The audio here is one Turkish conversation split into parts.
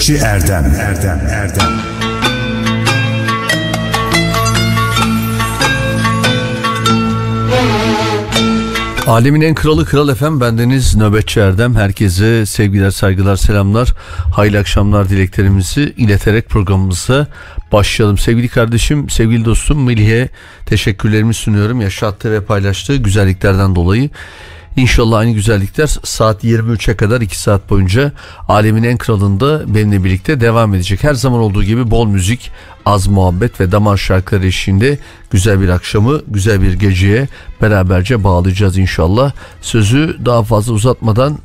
Nöbetçi Erdem Erdem Erdem Alemin en kralı kral efem bendeniz Nöbetçi Erdem. Herkese sevgiler, saygılar, selamlar. Hayırlı akşamlar dileklerimizi ileterek programımıza başlayalım. Sevgili kardeşim, sevgili dostum Melih'e teşekkürlerimi sunuyorum. Yaşattığı ve paylaştığı güzelliklerden dolayı. İnşallah aynı güzellikler saat 23'e kadar 2 saat boyunca alemin en kralında benimle birlikte devam edecek. Her zaman olduğu gibi bol müzik, az muhabbet ve damar şarkıları eşliğinde güzel bir akşamı, güzel bir geceye beraberce bağlayacağız inşallah. Sözü daha fazla uzatmadan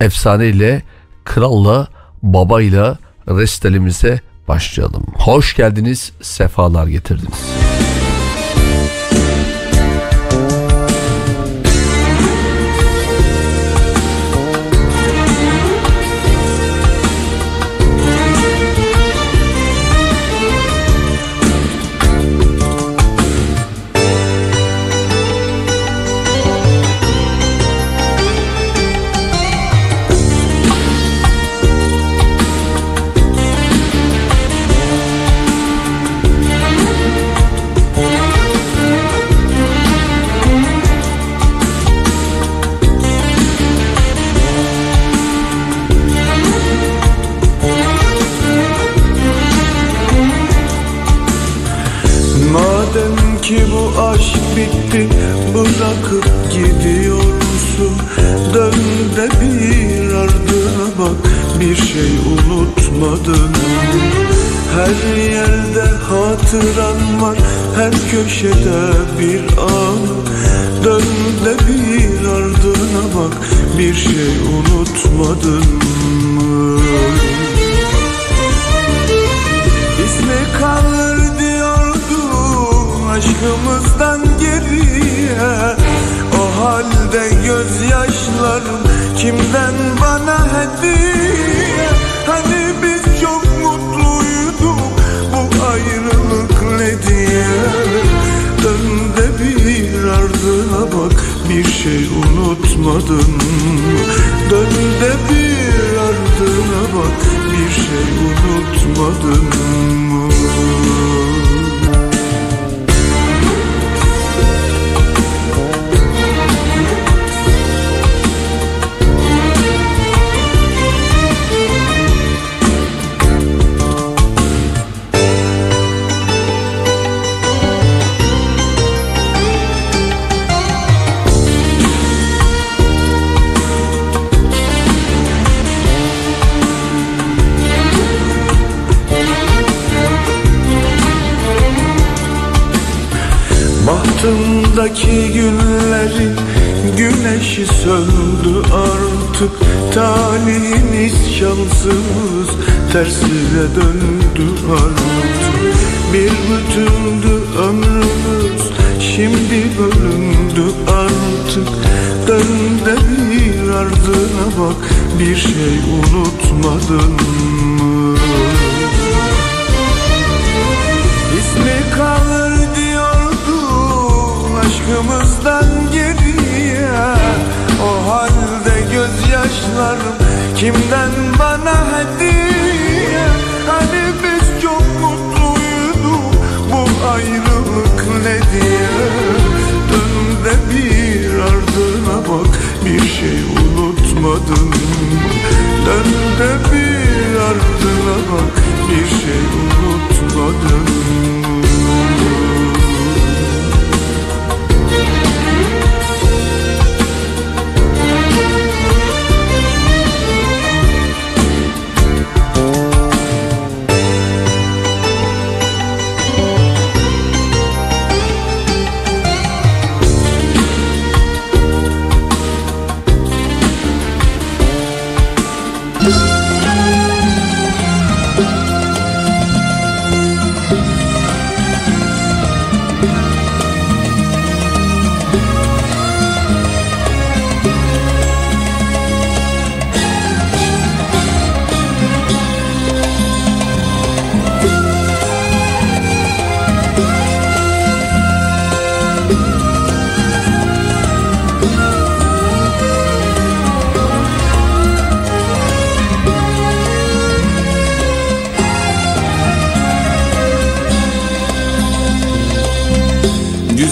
efsaneyle, kralla, babayla restelimize başlayalım. Hoş geldiniz, sefalar getirdiniz. Şanssız tersine döndü artık Bir bütündü ömrümüz şimdi bölündü artık Dön de bir ardına bak bir şey unutmadın mı? İsmi kalır aşkımızdan geriye. O halde gözyaşlarım kimden bana hediye? Hani biz çok mutluyduk. Bu ayrılık ne diye? Dön de bir ardına bak. Bir şey unutmadın Dön de bir ardına bak. Bir şey unutmadın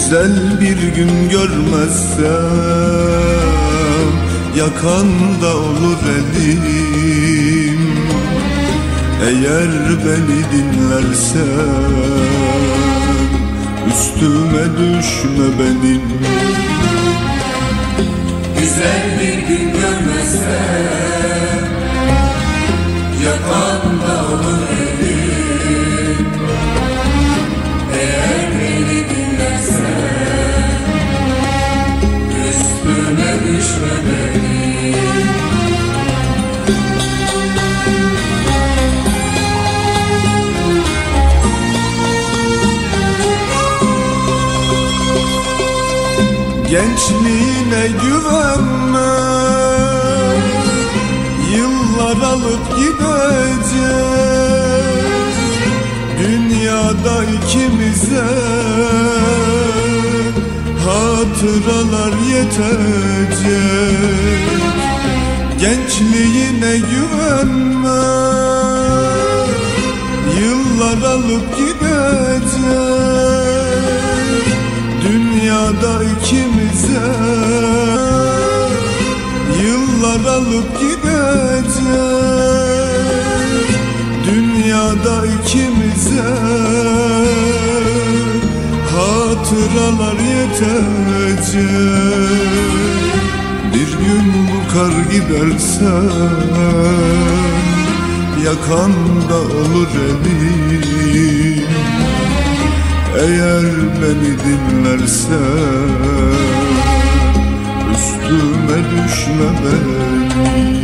Güzel bir gün görmezsem Yakanda olur elim. Eğer beni dinlersen Üstüme düşme benim. Güzel bir gün görmezsem Yakanda olur Gençliğine güvenme Yıllar alıp gidecek Dünyada ikimize Hatıralar yetecek. Gençliğine güvenme. Yıllar alıp gidecek. Dünyada ikimize. Yıllar alıp gidecek. Dünyada ikimize Hatıralar yetecek Bir gün bu kar giderse Yakanda olur elim. Eğer beni dinlersen Üstüme düşme benim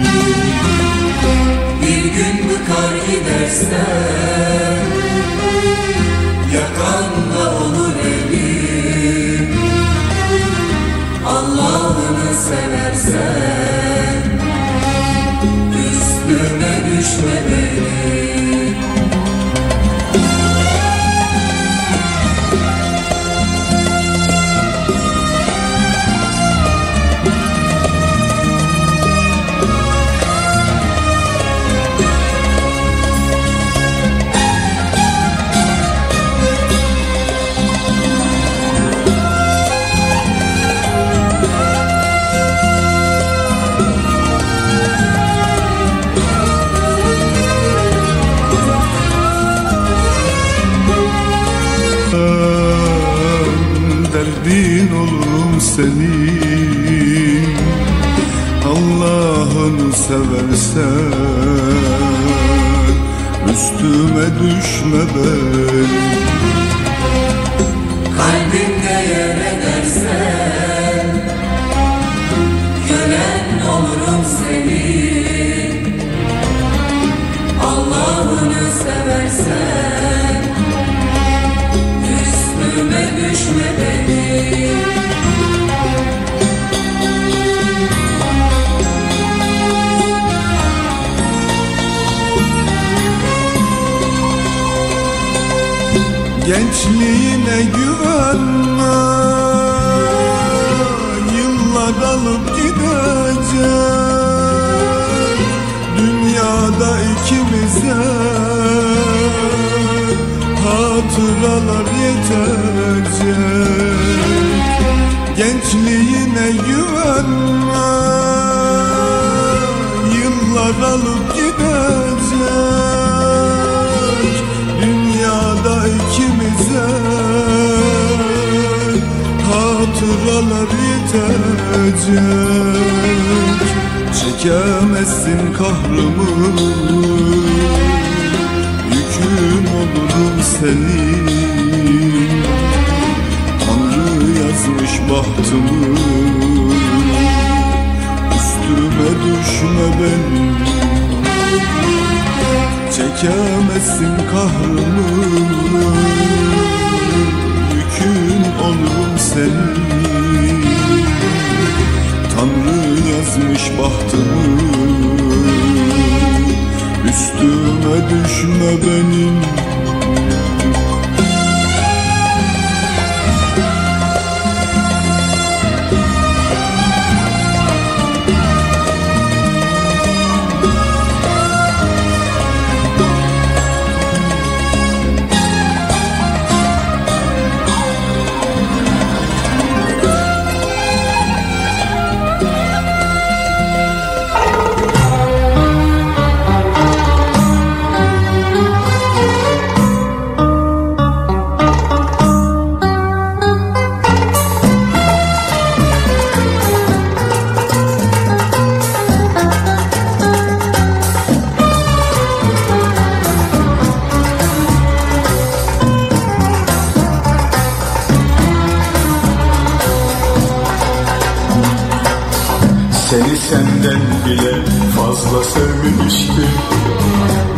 Bir gün bıkar gidersen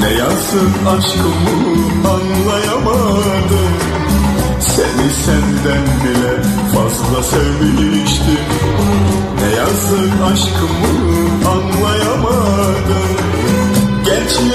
Ne yansın aşkımı anlayamadım. Seni senden bile fazla sevmiştim. Ne yansın aşkımı anlayamadım. Gençliğe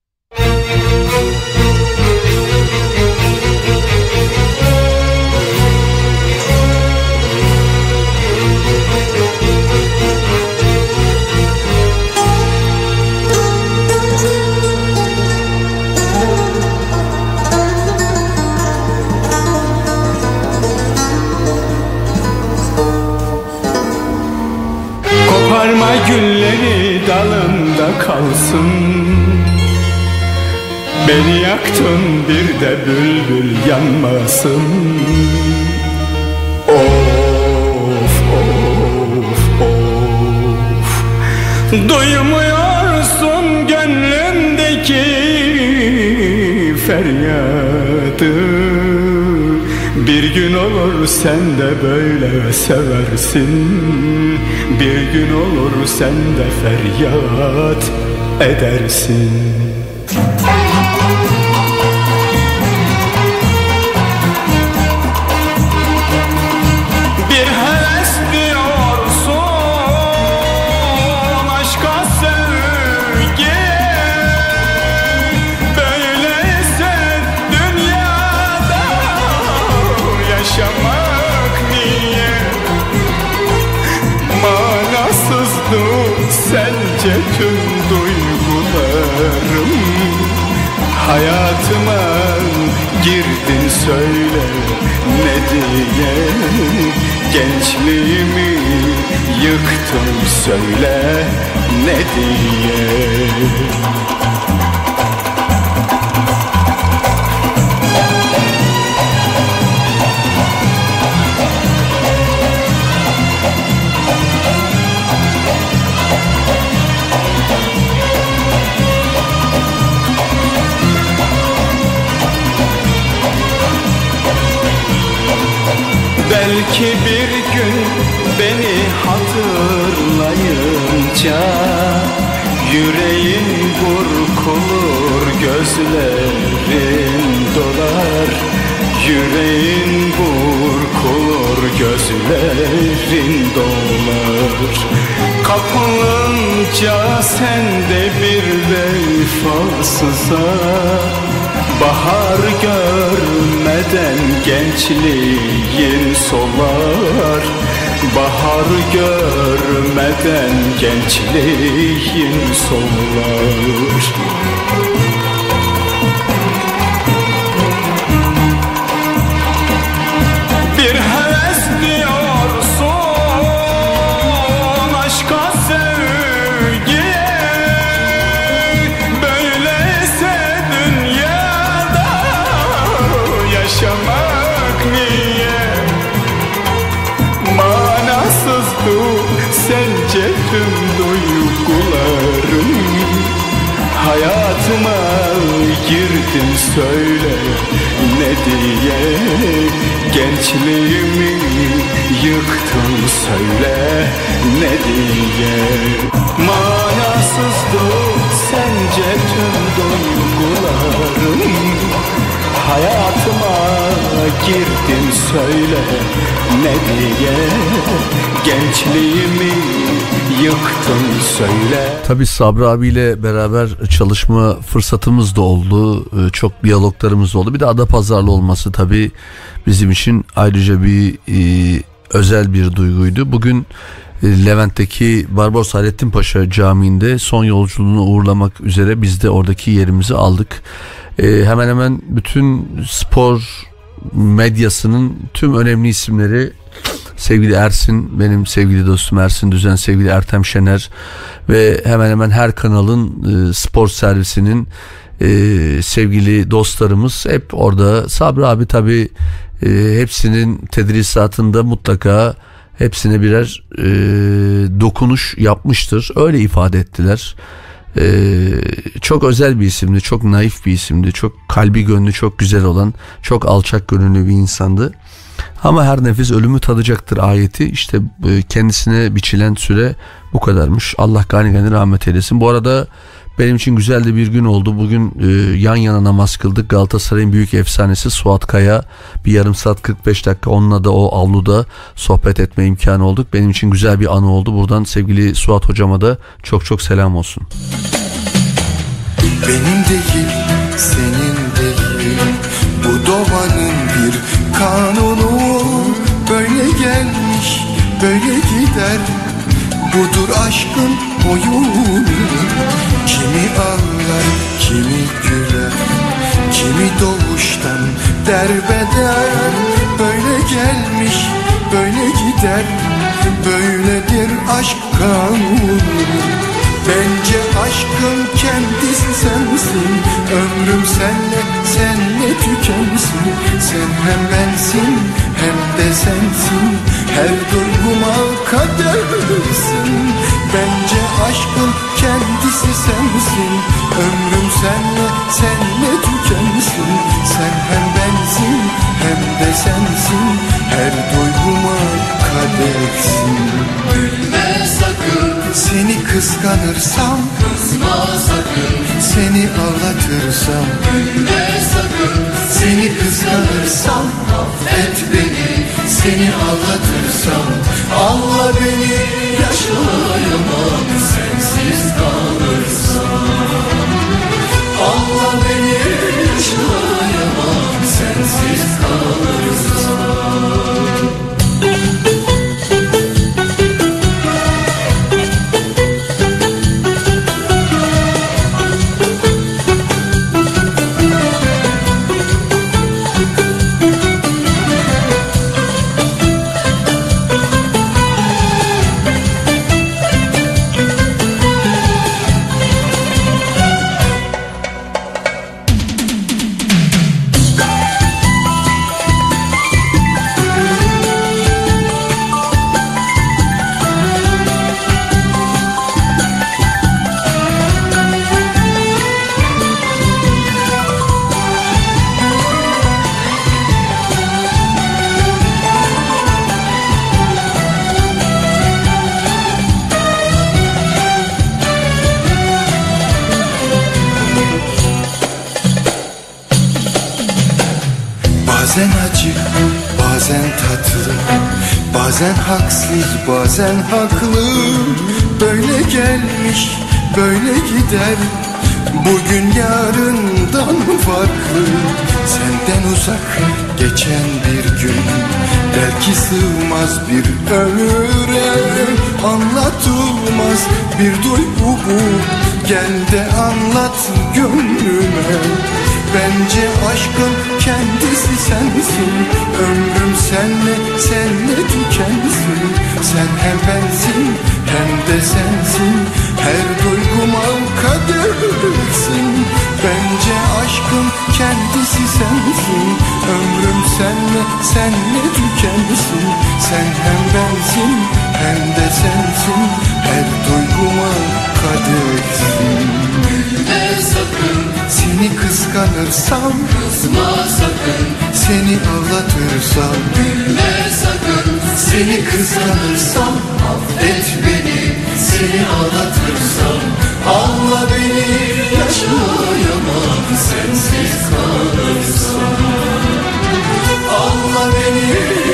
Gülleri dalında kalsın. Beni yaktın bir de bülbül yanmasın. Of of of. Duymuyorsun gönlümdeki feryadı Bir gün olur sen de böyle seversin. Bir gün olur sen de feryat edersin Hayatıma girdin söyle ne diye. Gençliğimi yıktın söyle ne diye Belki bir gün beni hatırlayınca Yüreğin burkulur gözlerin dolar. Yüreğin burkulur gözlerin dolar. Kapılınca sende bir vefasıza Bahar görmeden gençliğin solar. Bahar görmeden gençliğin solar Hayatıma girdin söyle ne diye. Gençliğimi yıktın söyle ne diye. Manasızdı sence tüm duygularım Hayatıma girdin söyle ne diye Gençliğimi yıktın söyle Tabii Sabri abiyle beraber çalışma fırsatımız da oldu. Ee, Çok diyaloglarımız da oldu. Bir de Adapazarlı olması tabii bizim için ayrıca bir e, özel bir duyguydu. Bugün e, Levent'teki Barbaros Hayrettin Paşa Camii'nde son yolculuğunu uğurlamak üzere biz de oradaki yerimizi aldık. E, hemen hemen bütün spor medyasının tüm önemli isimleri sevgili Ersin, benim sevgili dostum Ersin Düzen, sevgili Ertem Şener ve hemen hemen her kanalın e, spor servisinin e, sevgili dostlarımız hep orada. Sabri abi tabi hepsinin tedrisatında mutlaka hepsine birer e, dokunuş yapmıştır. Öyle ifade ettiler. E, çok özel bir isimdi, çok naif bir isimdi, çok kalbi gönlü çok güzel olan, çok alçak gönüllü bir insandı. Ama her nefis ölümü tadacaktır ayeti. İşte e, kendisine biçilen süre bu kadarmış. Allah gani gani rahmet eylesin. Bu arada benim için güzel de bir gün oldu. Bugün e, yan yana namaz kıldık. Galatasaray'ın büyük efsanesi Suat Kaya bir yarım saat 45 dakika onunla da o avluda sohbet etme imkanı olduk. Benim için güzel bir anı oldu. Buradan sevgili Suat hocama da çok çok selam olsun. Benim değil, senin değil Bu doğanın bir kanunu Böyle gelmiş, böyle gider Budur aşkın oyunu Kimi ağlar, kimi güler Kimi doğuştan derbeder. Böyle gelmiş, böyle gider Böyledir aşk kanunu. Bence aşkın kendisi sensin Ömrüm senle, senle tükensin. Sen hem bensin hem de sensin Her duyguma kadersin. Bence aşkın kendisi sensin. Ömrüm senle, senle tükensin. Sen hem bensin hem de sensin. Her duyguma kadersin Gülme sakın. Seni kıskanırsam Kızma sakın. Seni ağlatırsam Gülme sakın. Seni kıskanırsam Affet beni Seni ağlatırsam Allah beni yaşayamam Sensiz kalırsam. Allah beni Yaşayamam sensiz kalırsam haksız, bazen haklı Böyle gelmiş, böyle gider. Bugün yarından farklı Senden uzak geçen bir gün. Belki sığmaz bir ömüre Anlatılmaz bir duygu. Bu Gel de anlat gönlüme Bence aşkın kendisi sensin. Ömrüm senle, senle tükensin. Sen hem bensin hem de sensin. Her duyguma kadersin. Bence aşkın kendisi sensin. Ömrüm senle, senle tükensin. Sen hem bensin hem de sensin. Her duyguma kadersin. Gülme sakın Seni kıskanırsam Kızma sakın. Seni ağlatırsam Gülme sakın. Seni kıskanırsam Affet beni. Seni ağlatırsam Allah beni. Yaşayamam. Sensiz kalırsam. Allah beni.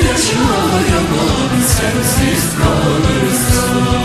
Yaşayamam. Sensiz kalırsam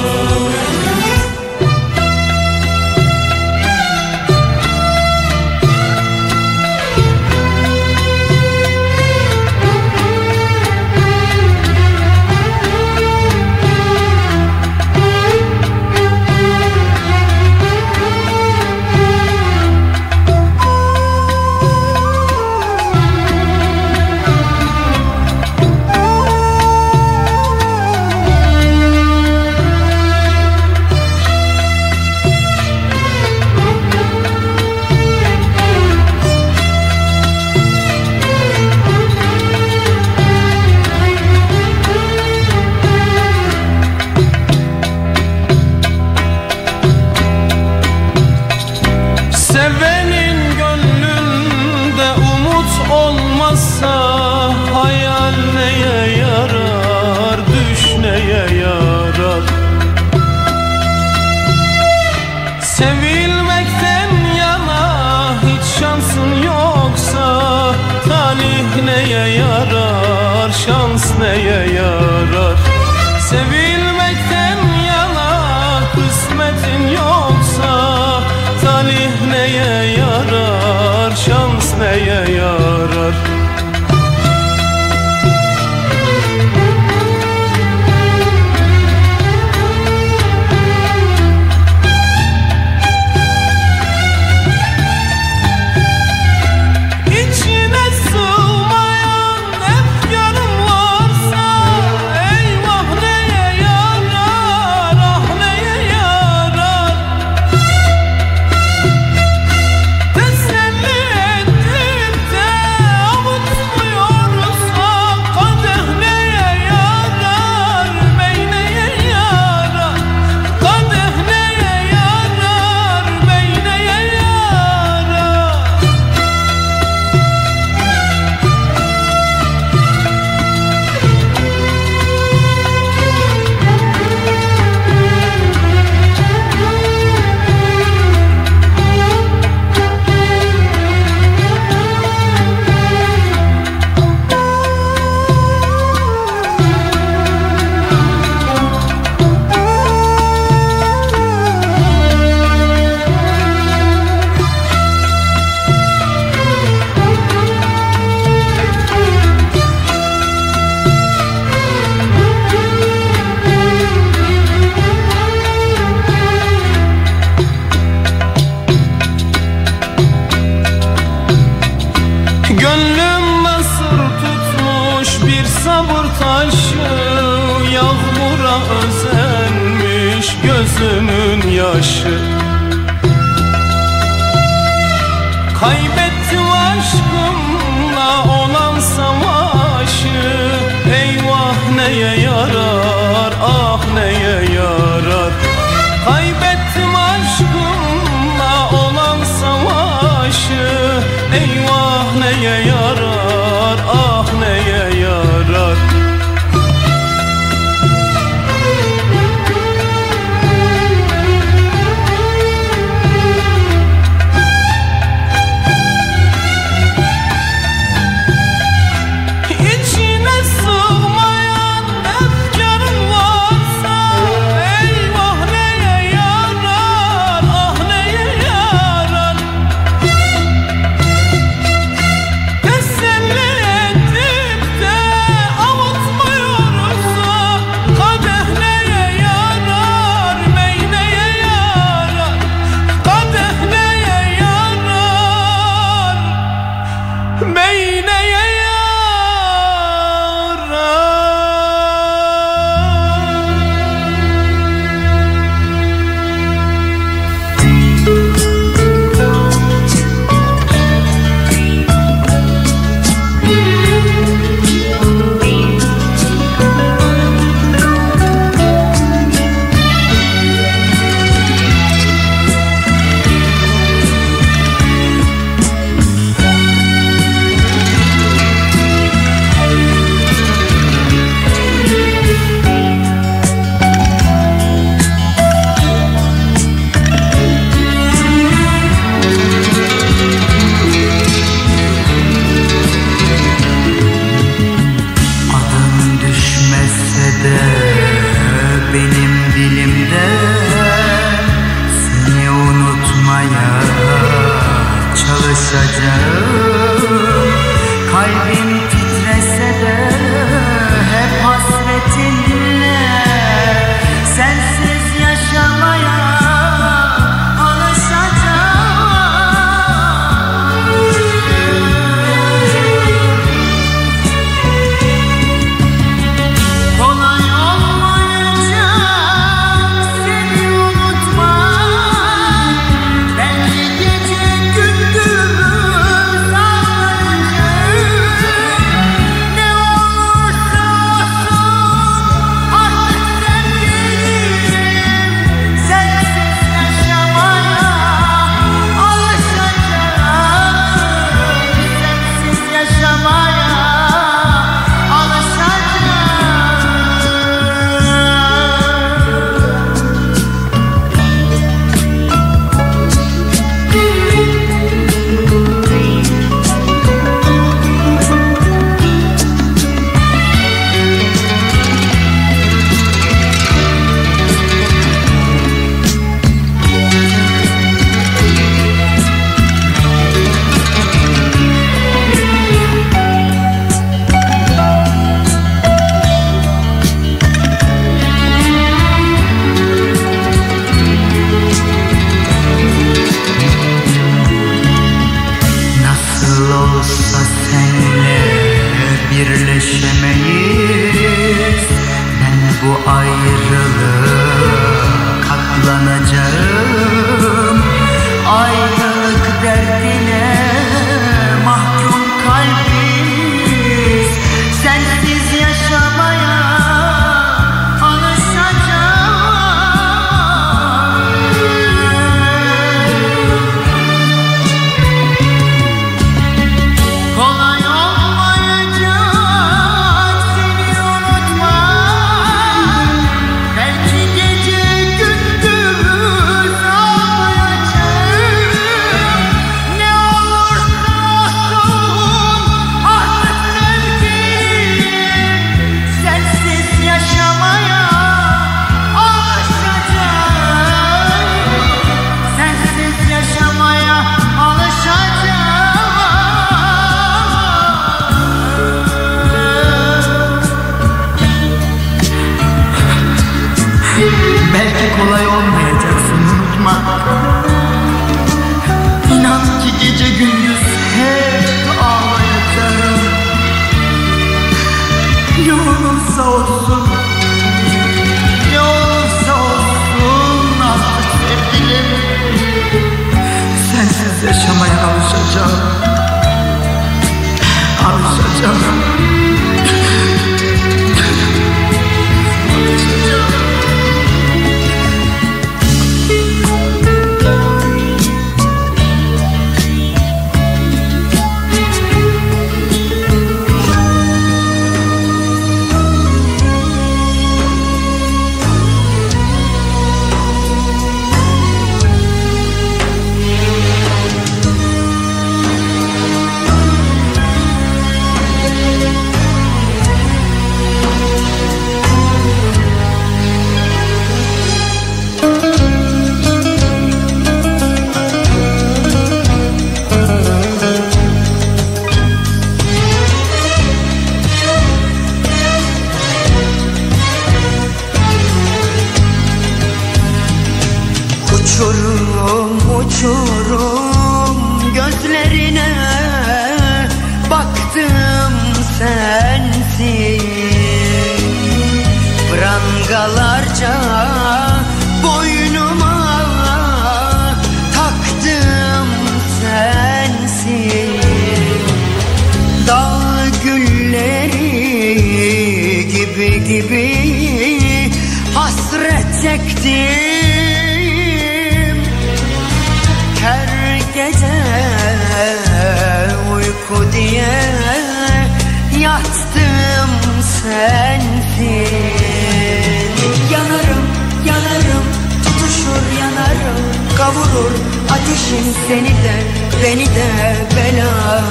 kavurur ateşin seni de beni de belalım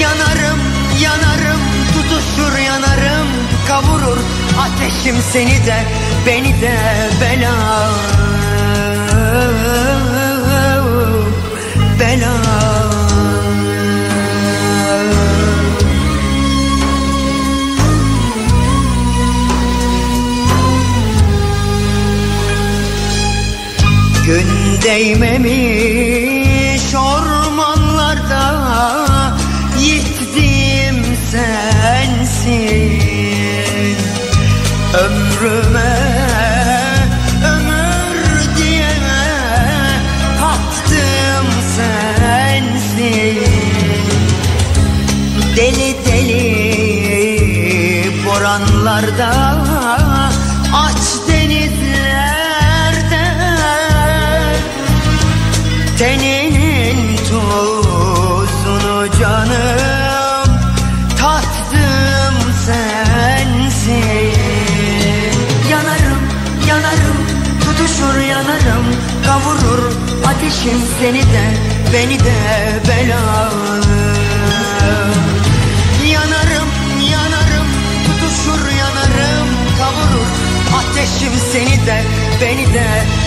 Yanarım, yanarım, tutuşur yanarım Kavurur ateşim seni de, beni de bela. Bela değmemiş ateşim seni de beni de belalım Yanarım yanarım tutuşur yanarım kavurur ateşim seni de beni de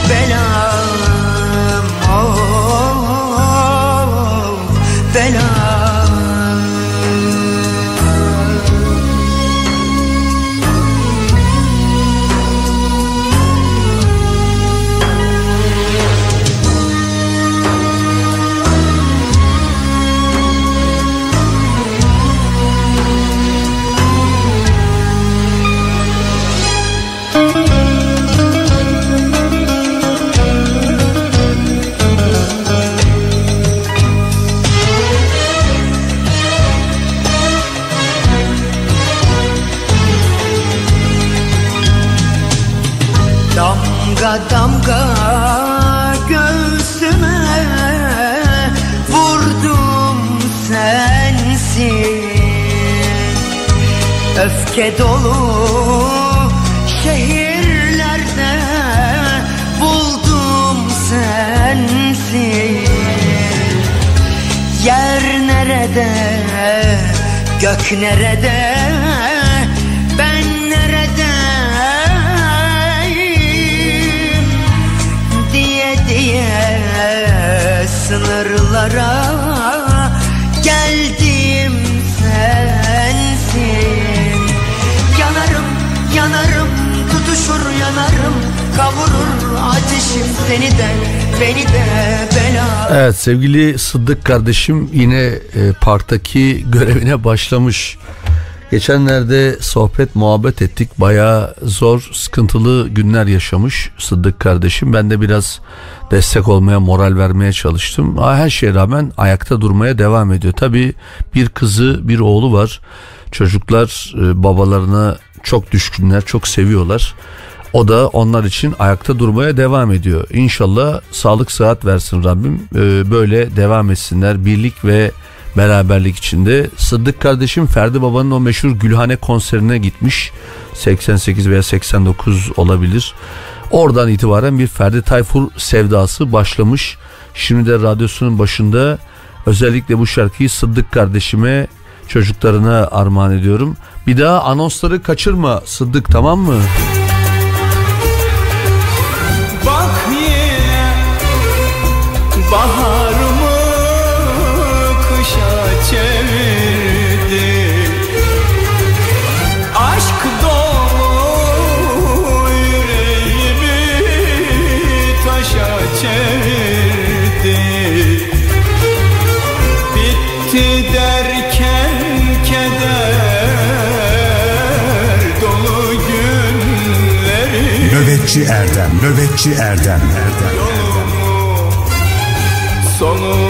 belalım Öfke dolu şehirlerde buldum sensin Yer nerede, gök nerede, seni de, beni de bela Evet sevgili Sıddık kardeşim yine e, parktaki görevine başlamış. Geçenlerde sohbet muhabbet ettik. Bayağı zor sıkıntılı günler yaşamış Sıddık kardeşim. Ben de biraz destek olmaya moral vermeye çalıştım. Her şeye rağmen ayakta durmaya devam ediyor. Tabii bir kızı bir oğlu var. Çocuklar e, babalarına çok düşkünler çok seviyorlar. O da onlar için ayakta durmaya devam ediyor. İnşallah sağlık sıhhat versin Rabbim. Ee, böyle devam etsinler. Birlik ve beraberlik içinde. Sıddık kardeşim Ferdi Baba'nın o meşhur Gülhane konserine gitmiş. 88 veya 89 olabilir. Oradan itibaren bir Ferdi Tayfur sevdası başlamış. Şimdi de radyosunun başında özellikle bu şarkıyı Sıddık kardeşime çocuklarına armağan ediyorum. Bir daha anonsları kaçırma Sıddık tamam mı? Bak Baharımı kışa çevirdi Aşk dolu yüreğimi taşa çevirdi Bitti derken keder dolu günleri Nöbetçi Erdem, Nöbetçi Erdem, Erdem. sonu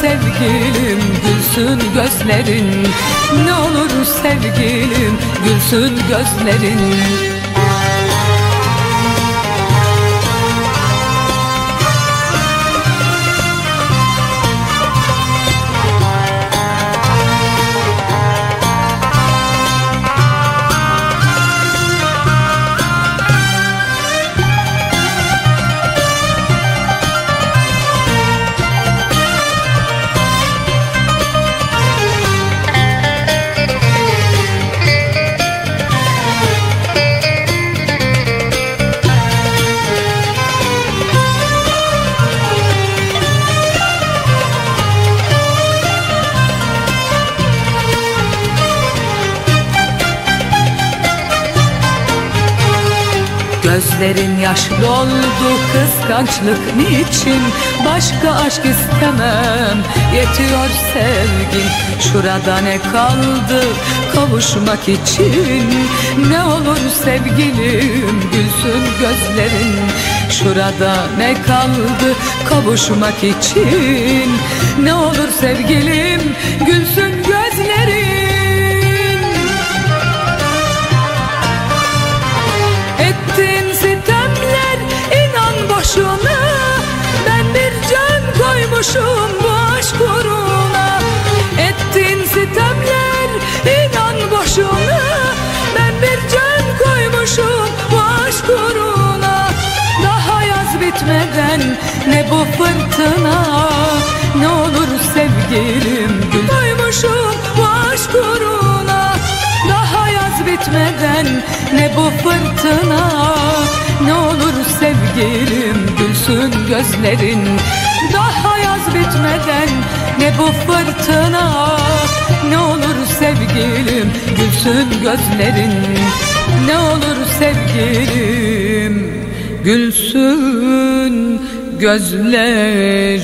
sevgilim gülsün gözlerin. Ne olur sevgilim gülsün gözlerin Gözlerin yaş doldu kıskançlık niçin? Başka aşk istemem yetiyor sevgin Şurada ne kaldı kavuşmak için? Ne olur sevgilim gülsün gözlerin. Şurada ne kaldı kavuşmak için? Ne olur sevgilim gülsün boşuna Ben bir can koymuşum bu aşk uğruna. Ettin sitemler inan boşuna Ben bir can koymuşum bu aşk uğruna. Daha yaz bitmeden ne bu fırtına Ne olur sevgilim gül koymuşum bu aşk uğruna. Daha yaz bitmeden ne bu fırtına Ne olur sevgilim gülsün gözlerin. Daha yaz bitmeden ne bu fırtına Ne olur sevgilim gülsün gözlerin. Ne olur sevgilim gülsün gözlerin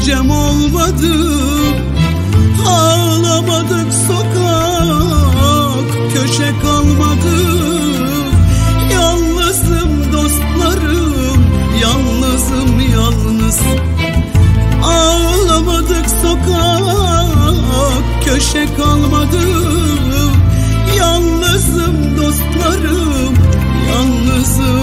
gecem olmadı Ağlamadık sokak köşe kalmadı. Yalnızım dostlarım yalnızım yalnız. Ağlamadık sokak köşe kalmadı. Yalnızım dostlarım yalnızım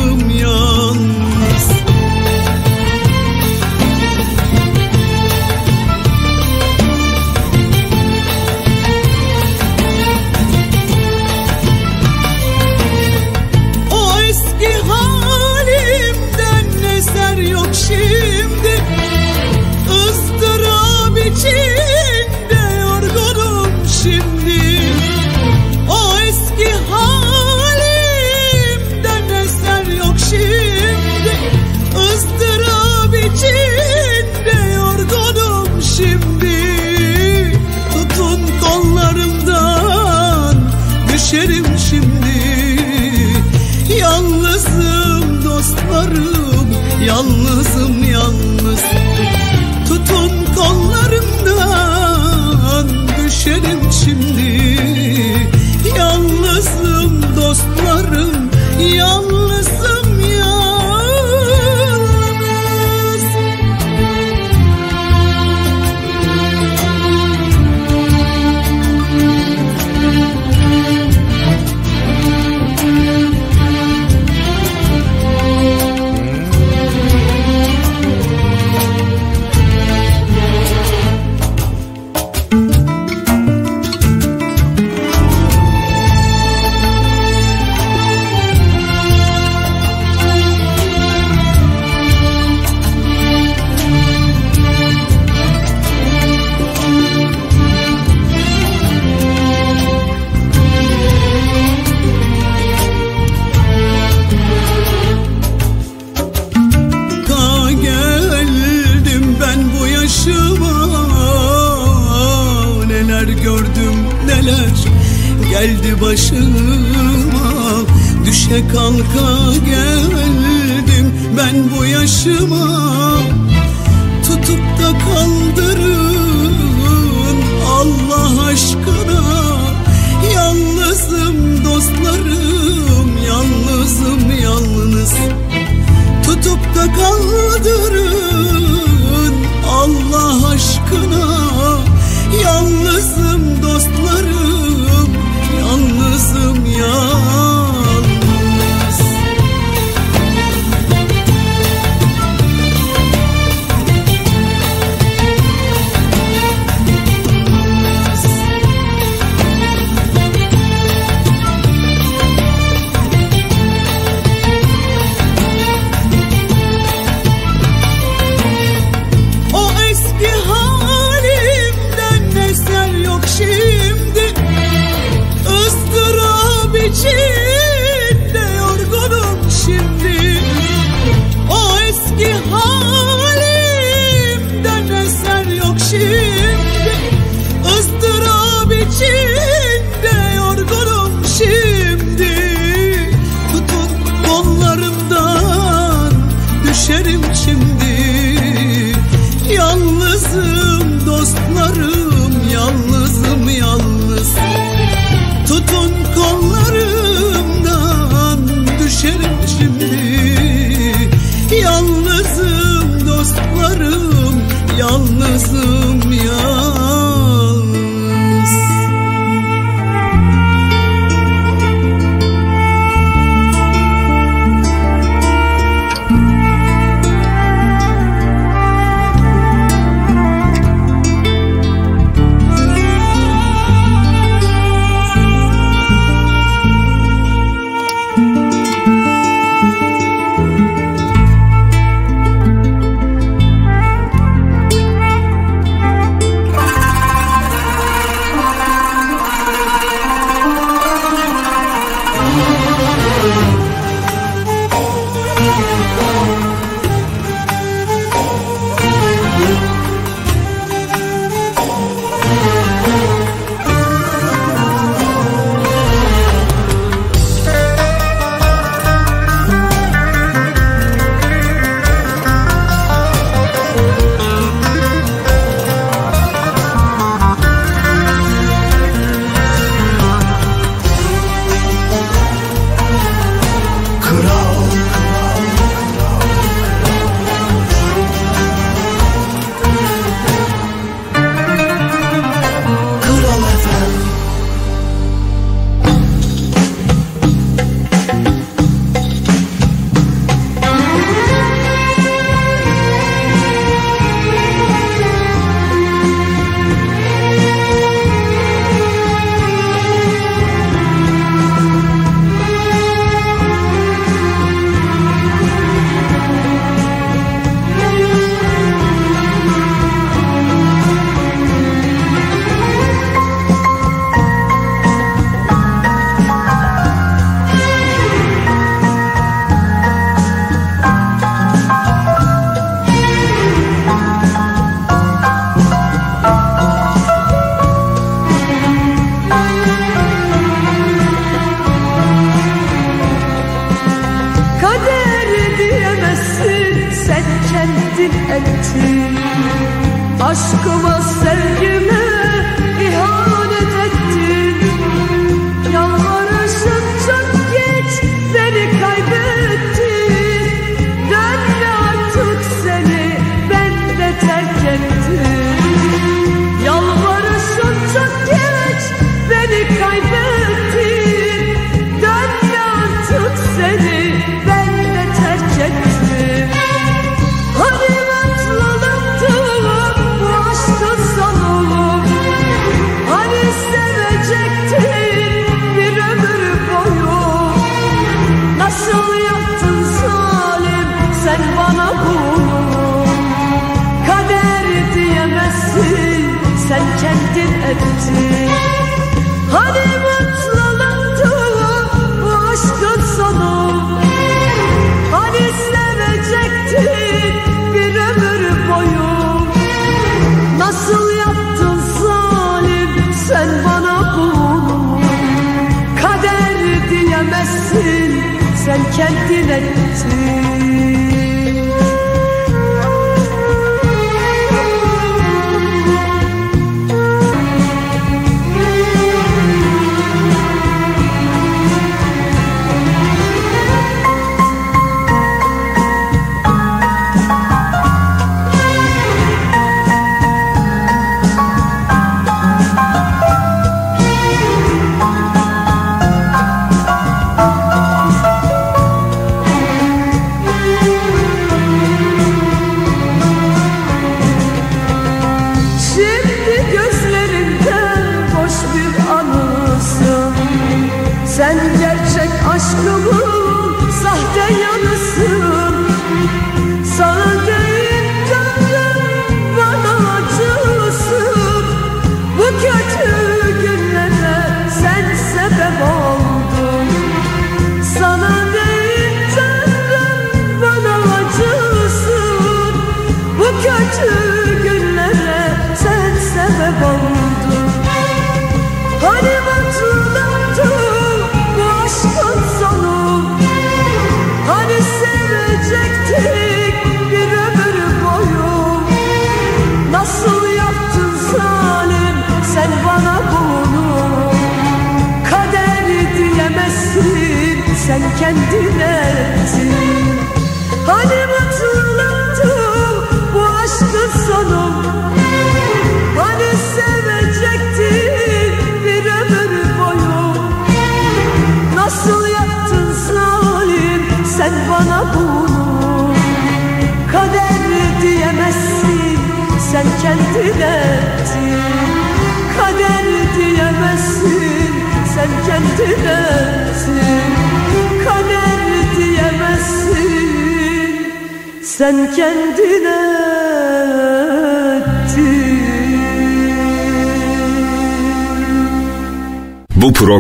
Yalnızım kalka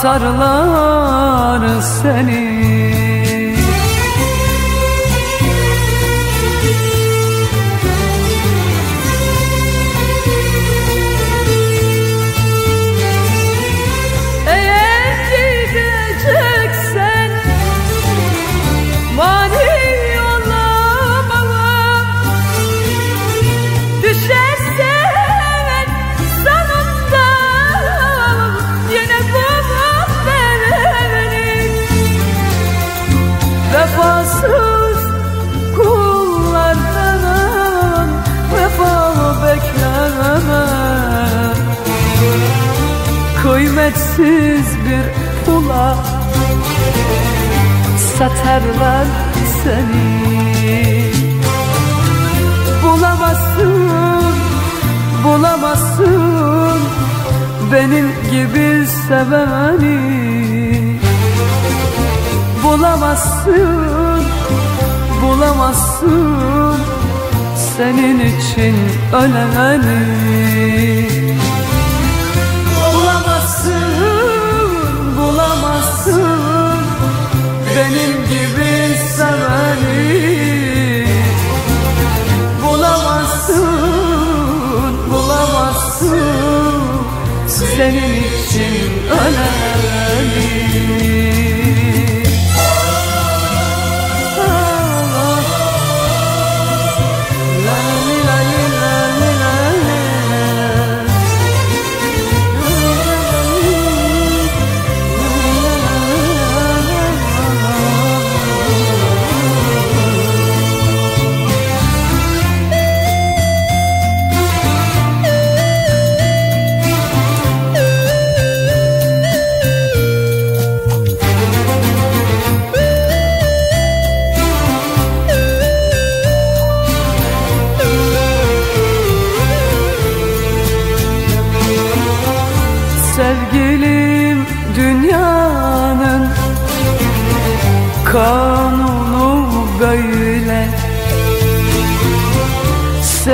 Atarlar seni Satarlar seni. Bulamazsın, bulamazsın Benim gibi seveni. Bulamazsın, bulamazsın Senin için öleni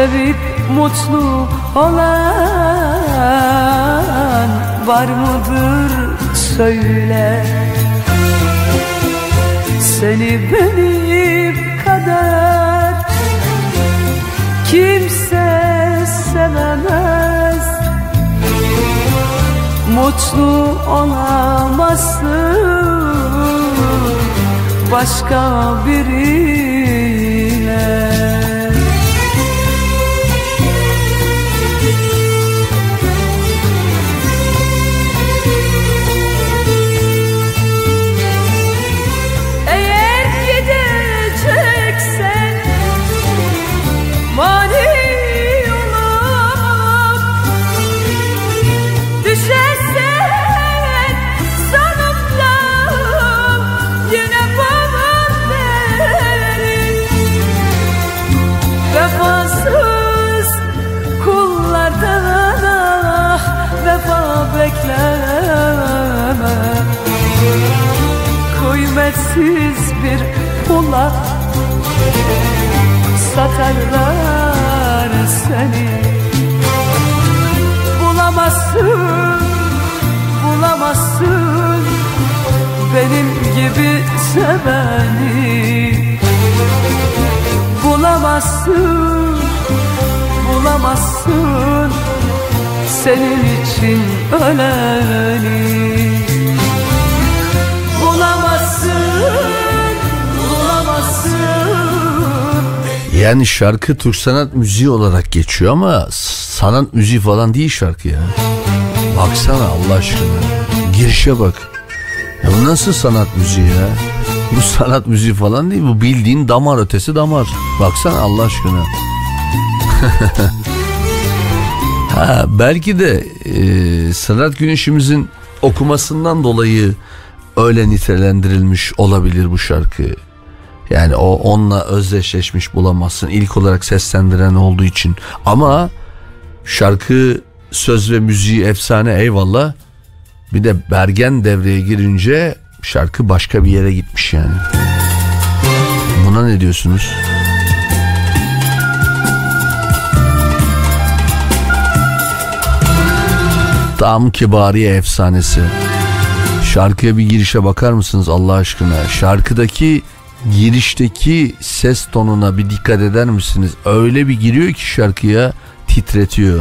Sevip mutlu olan var mıdır söyle. Seni benim kadar kimse sevemez. Mutlu olamazsın başka biriyle Kıymetsiz bir pula satarlar seni. Bulamazsın, bulamazsın benim gibi seveni. Bulamazsın, bulamazsın senin için öleni Yani şarkı Türk sanat müziği olarak geçiyor ama sanat müziği falan değil şarkı ya. Baksana Allah aşkına. Girişe bak. Ya bu nasıl sanat müziği ya? Bu sanat müziği falan değil. Bu bildiğin damar ötesi damar. Baksana Allah aşkına. ha, belki de e, sanat güneşimizin okumasından dolayı öyle nitelendirilmiş olabilir bu şarkı. Yani o onunla özdeşleşmiş bulamazsın. İlk olarak seslendiren olduğu için. Ama şarkı söz ve müziği efsane eyvallah. Bir de Bergen devreye girince şarkı başka bir yere gitmiş yani. Buna ne diyorsunuz? Tam kibariye efsanesi. Şarkıya bir girişe bakar mısınız Allah aşkına? Şarkıdaki girişteki ses tonuna bir dikkat eder misiniz? Öyle bir giriyor ki şarkıya titretiyor.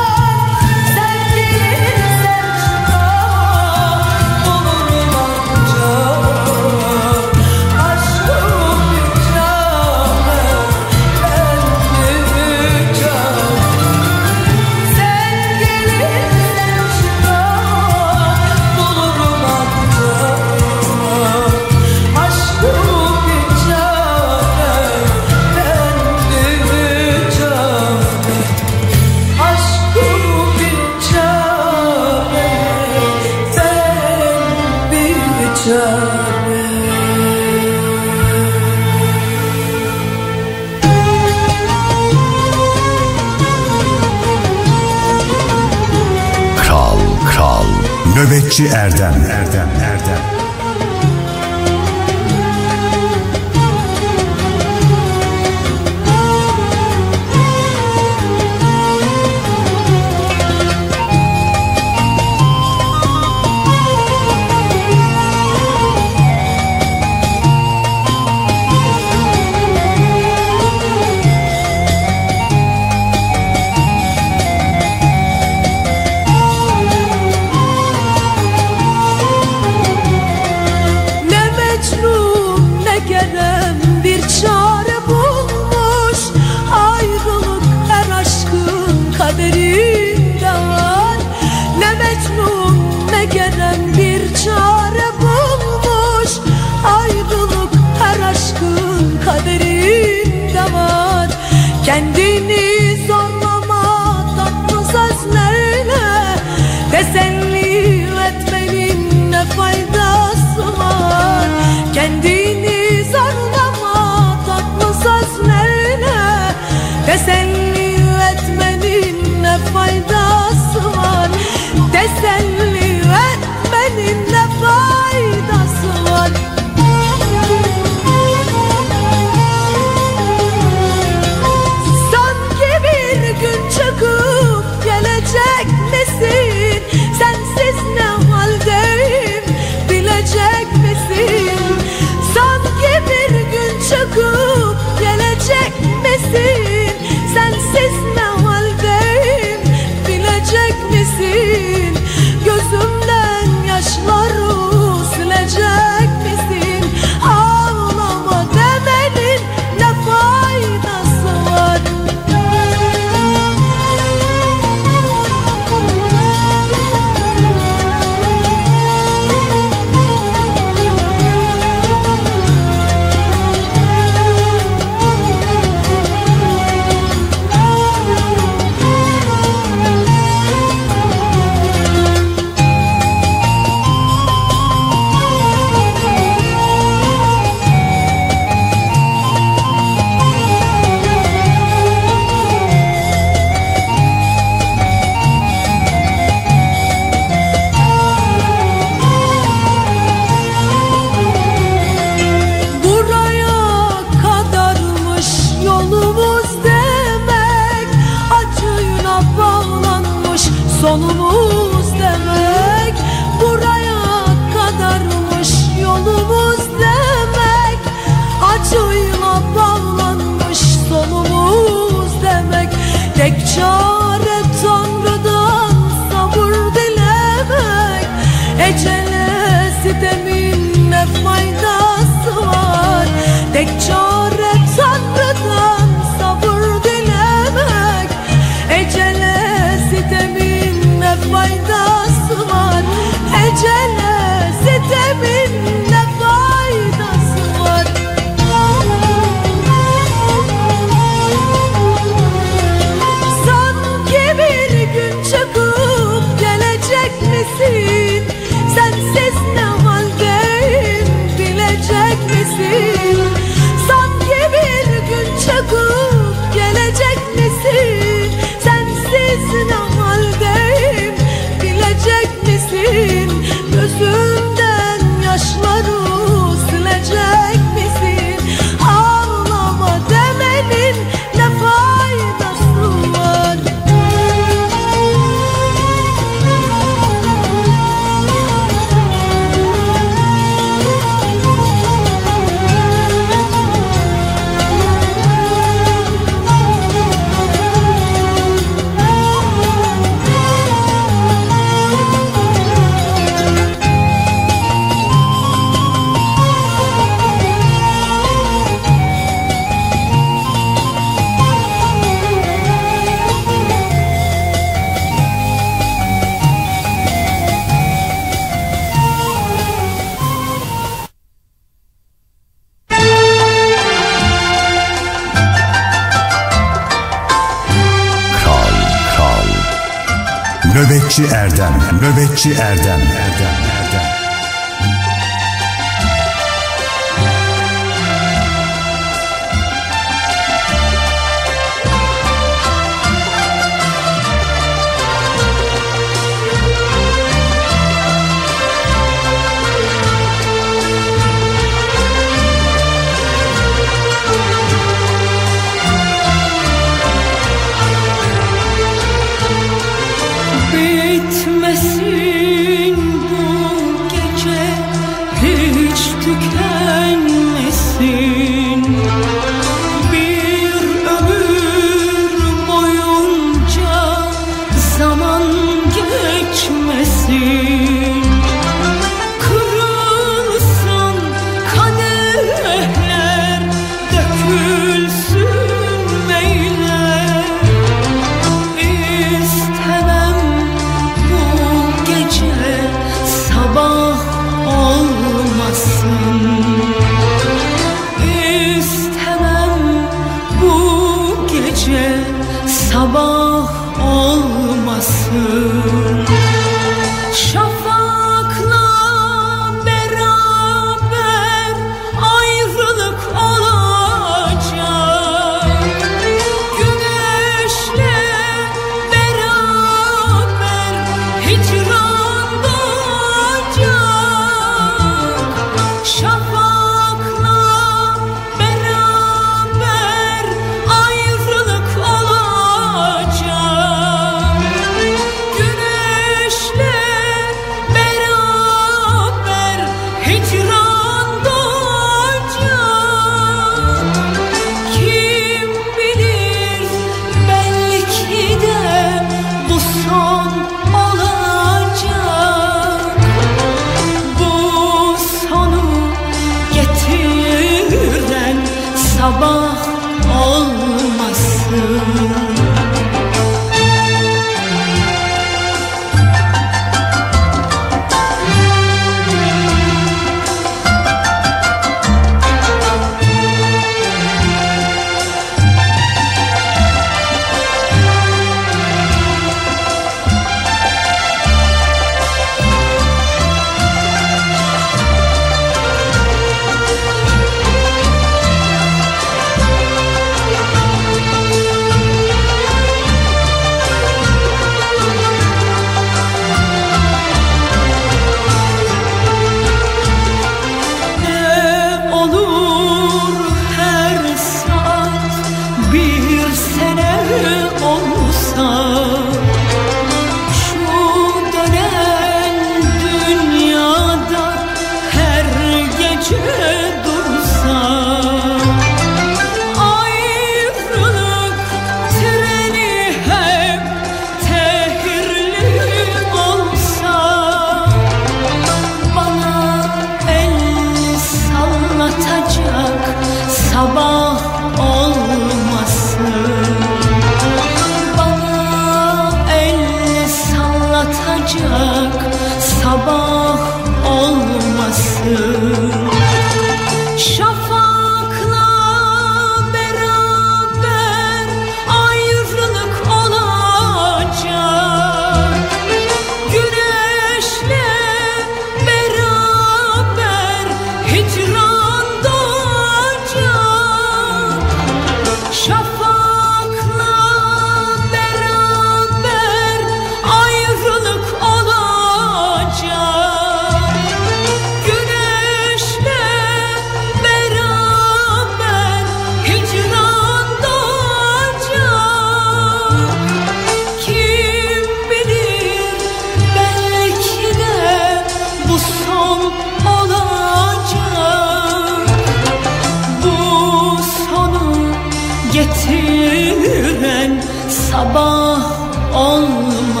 getiren sabah olmaz.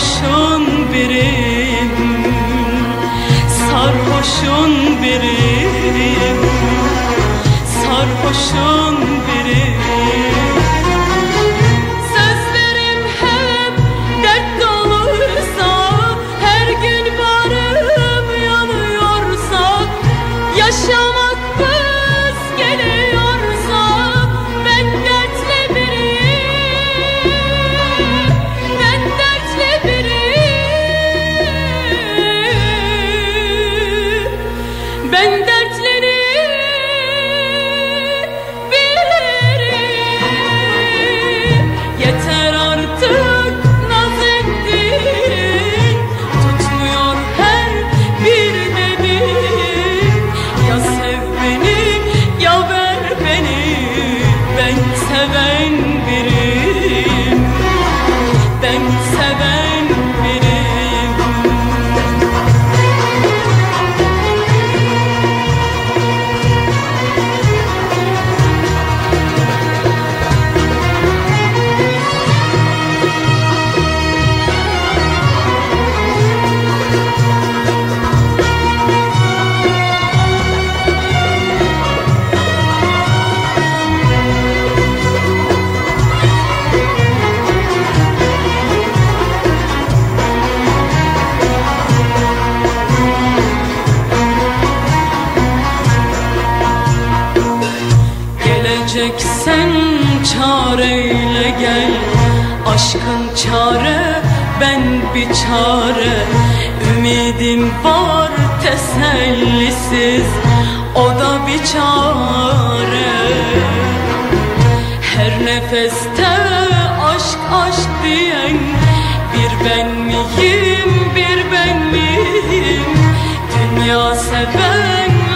sarhoşun biriyim sarhoşun biriyim sarhoşun Aşkın çare ben bir çare. Ümidim var tesellisiz. O da bir çare. Her nefeste aşk aşk diyen Bir ben miyim bir ben miyim? Dünya seven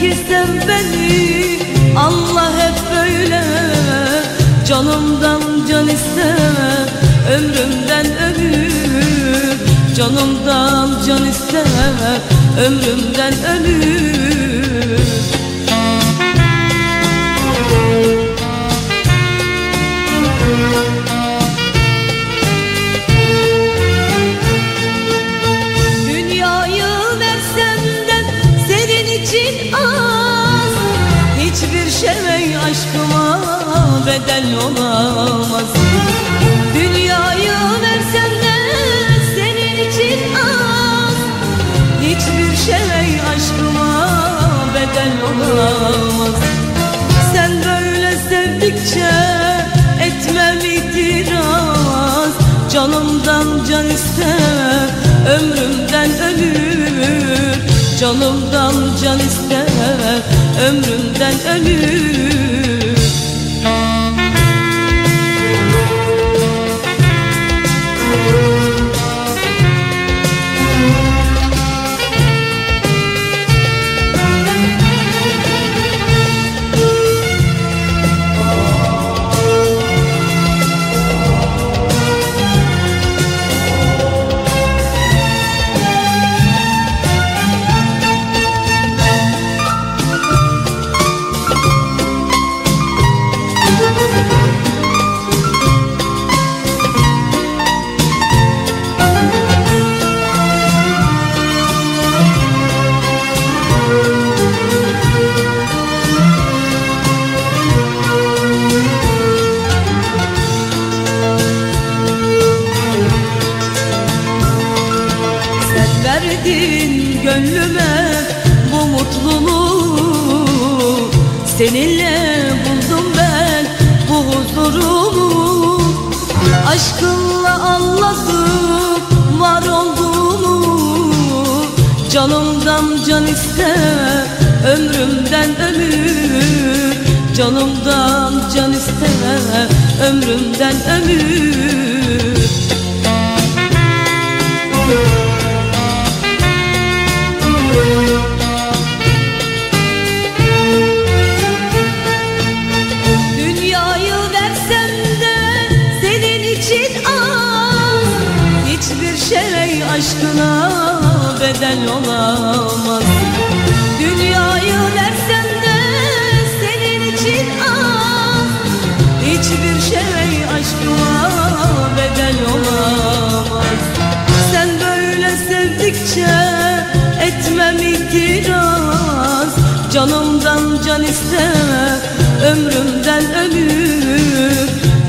herkesten beni Allah hep böyle. Canımdan can iste Ömrümden ömür. Canımdan can iste Ömrümden ömür. ömrümden ölür iste ömrümden ömür Canımdan can iste ömrümden ömür.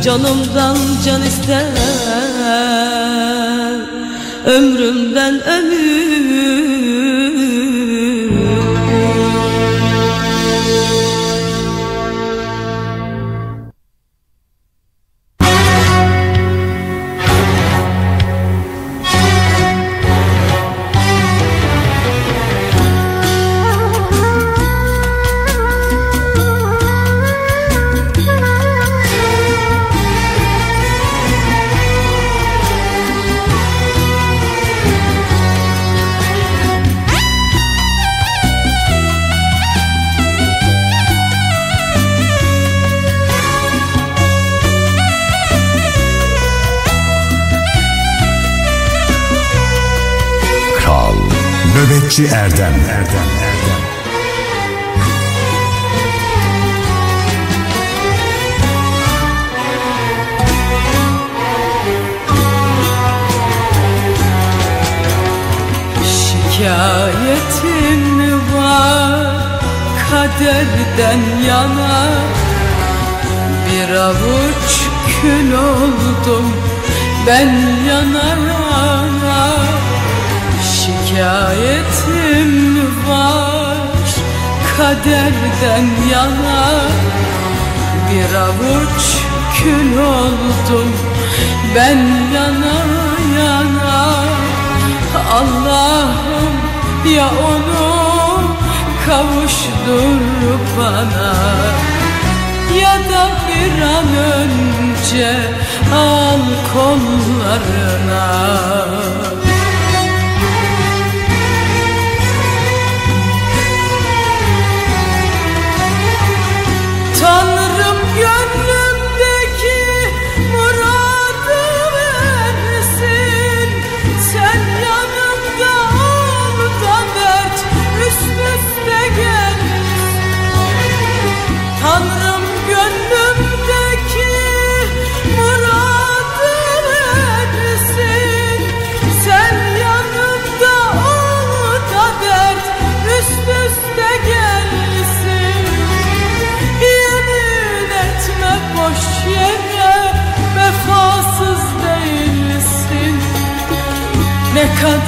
Canımdan can ister. Ömrümden ömür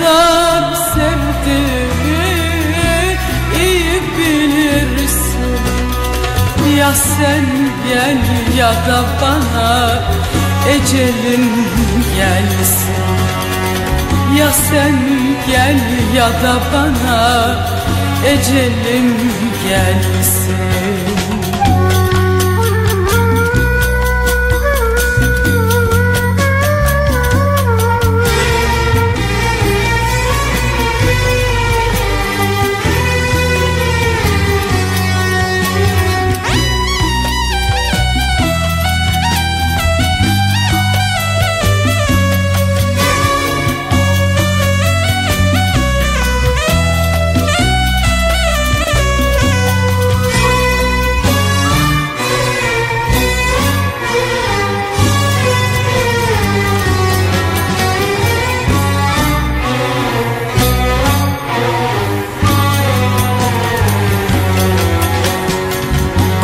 kadar sevdiğimi iyi bilirsin. Ya sen gel ya da bana ecelin gelsin. Ya sen gel ya da bana ecelin gelsin.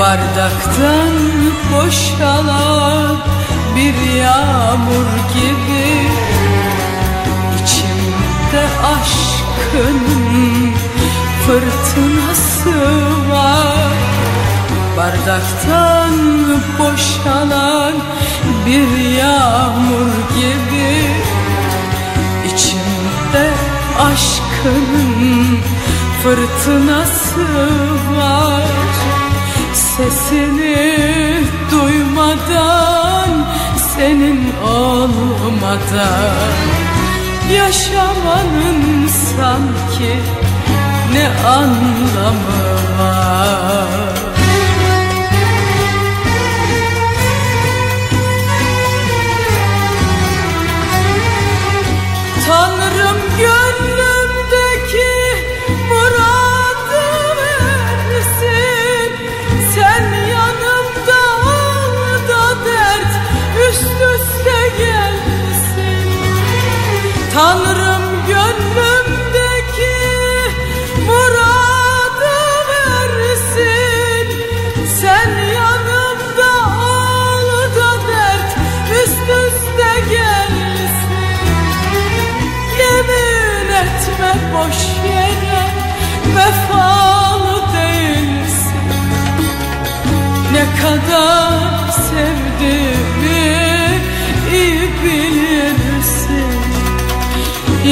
Bardaktan boşalan bir yağmur gibi. İçimde aşkın fırtınası var. Bardaktan boşalan bir yağmur gibi. İçimde aşkın fırtınası var Sesini duymadan senin olmadan. Yaşamanın sanki ne anlamı var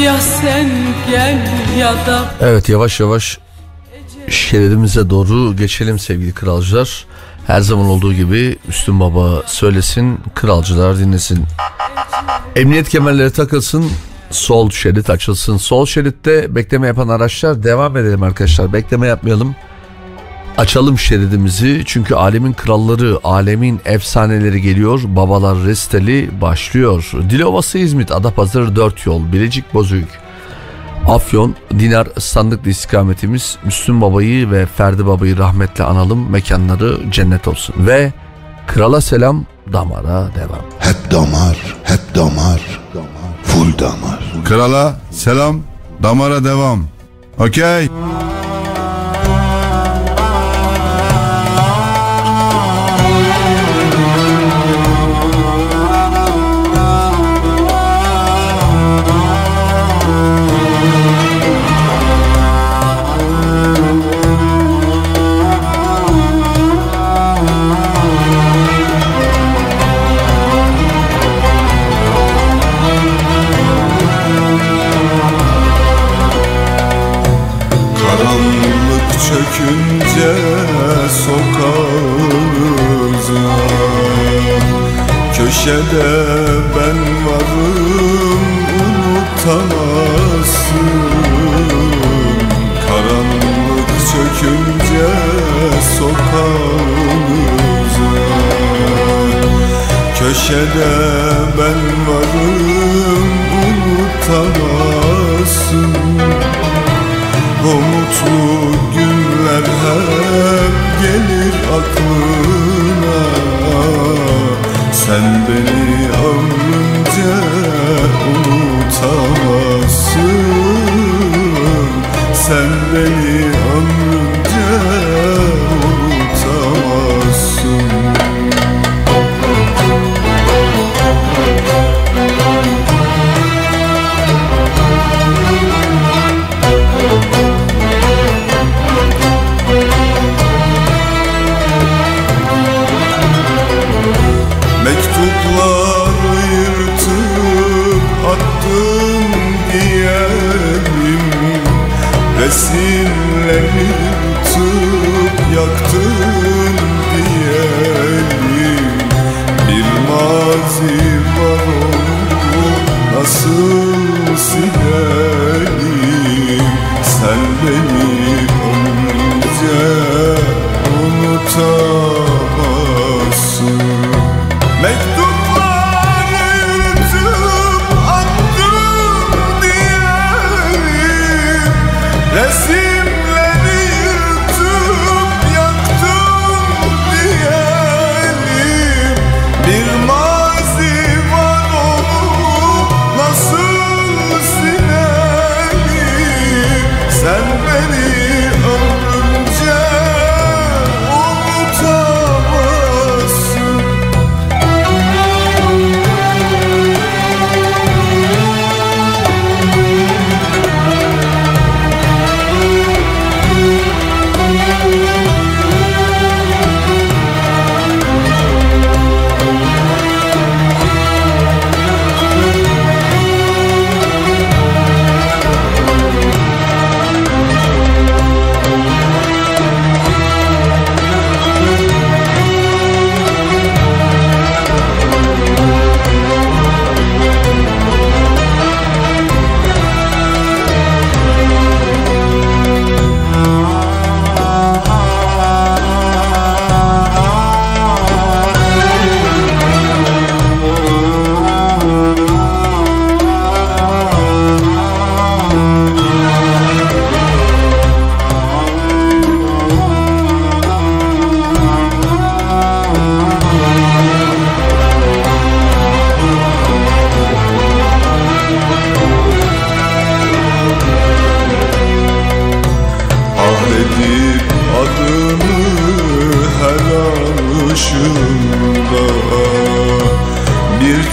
Ya sen gel ya da Evet yavaş yavaş şeridimize doğru geçelim sevgili kralcılar. Her zaman olduğu gibi Müslüm Baba söylesin, kralcılar dinlesin. Emniyet kemerleri takılsın, sol şerit açılsın. Sol şeritte bekleme yapan araçlar devam edelim arkadaşlar. Bekleme yapmayalım. Açalım şeridimizi çünkü alemin kralları, alemin efsaneleri geliyor. Babalar resteli başlıyor. Dilovası İzmit, Adapazarı 4 yol, Bilecik Bozüyük. Afyon, Dinar sandıklı istikametimiz Müslüm Baba'yı ve Ferdi Baba'yı rahmetle analım. Mekanları cennet olsun. Ve krala selam, damara devam. Hep damar, hep damar, full damar. Krala selam, damara devam. Okey.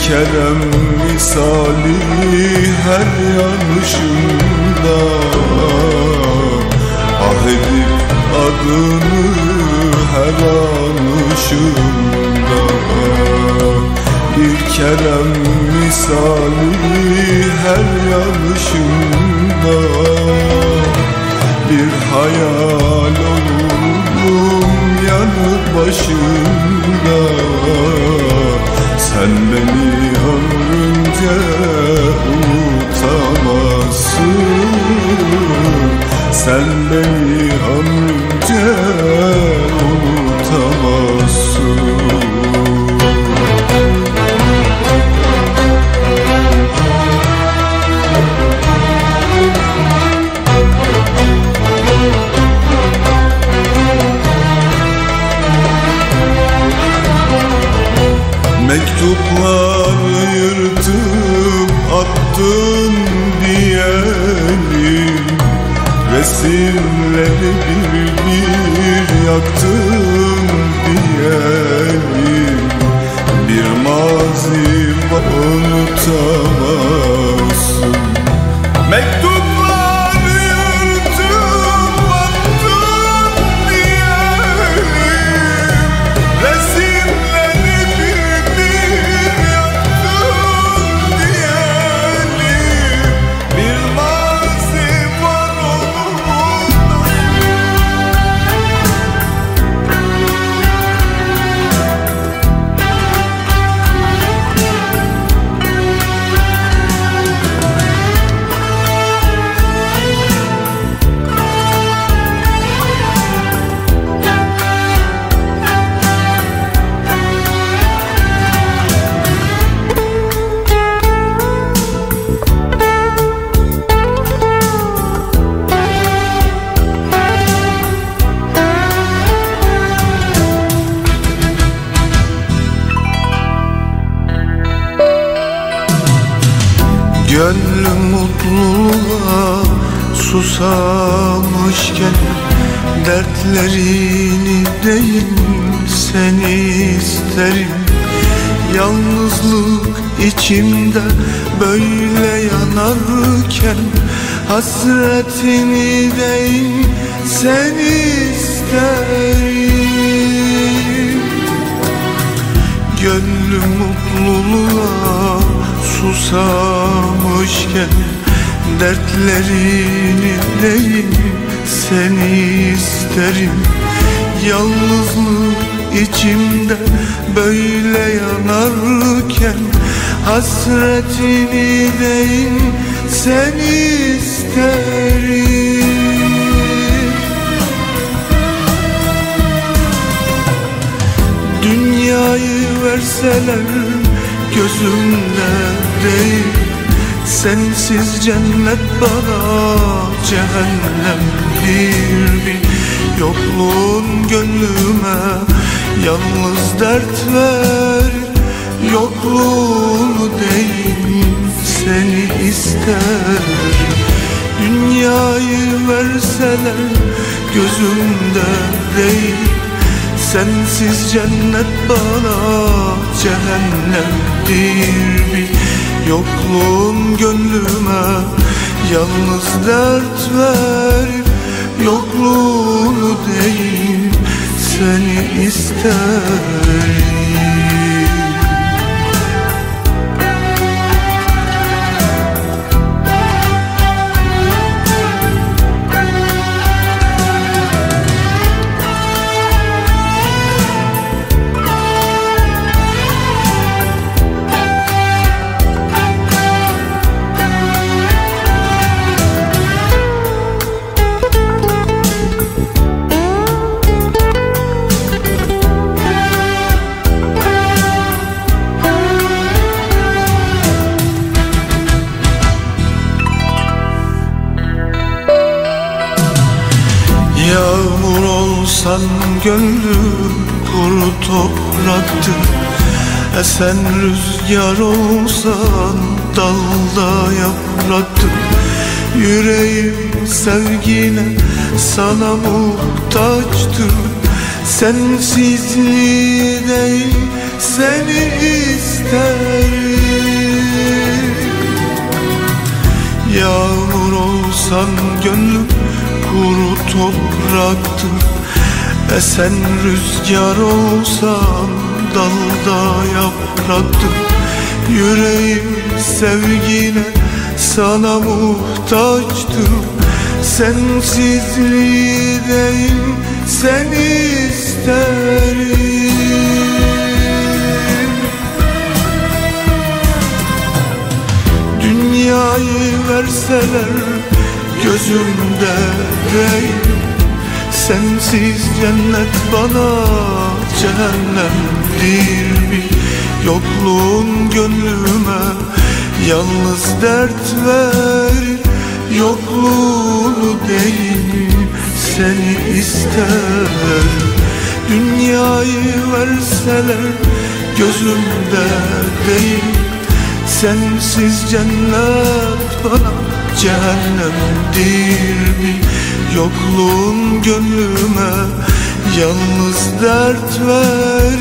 Kerem misali her yanışında. Ahredip adını her anışında. Bir kerem misali her yanışında. Bir hayal olurum yanı başında Sen beni ömrünce unutamazsın Sen beni ömrünce unutamazsın Mektupları yırtıp attın diyelim Resimleri bir bir yaktın diyelim Bir mazi var Hasretini değil seni isterim. Gönlüm mutluluğa susamışken dertlerini değil seni isterim. Yalnızlık içimde böyle yanarken Hasretini değil seni isterim Dünyayı verseler gözümde değil Sensiz cennet bana cehennem bir bir Yokluğun gönlüme yalnız dert ver Yokluğunu değil seni ister Dünyayı verseler gözümde değil. Sensiz cennet bana cehennemdir bir Yokluğun gönlüme yalnız dert verir Yokluğunu değil seni isterim gönlüm kuru topraktır. Esen rüzgar olsan dalda yapraktır. Yüreğim sevgine sana muhtaçtır. Sensizliği değil seni isterim. Yağmur olsan gönlüm kuru topraktır Esen rüzgar olsan dalda yapraktır Yüreğim sevgine sana muhtaçtır Sensizliği değil seni isterim. Dünyayı verseler gözümde değil Sensiz cennet bana cehennemdir bir Yokluğun gönlüme yalnız dert verir Yokluğunu değil seni ister. Dünyayı verseler gözümde değil. Sensiz cennet bana cehennemdir bir Yokluğun gönlüme yalnız dert ver.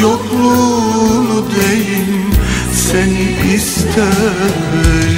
Yokluğunu değil seni isterim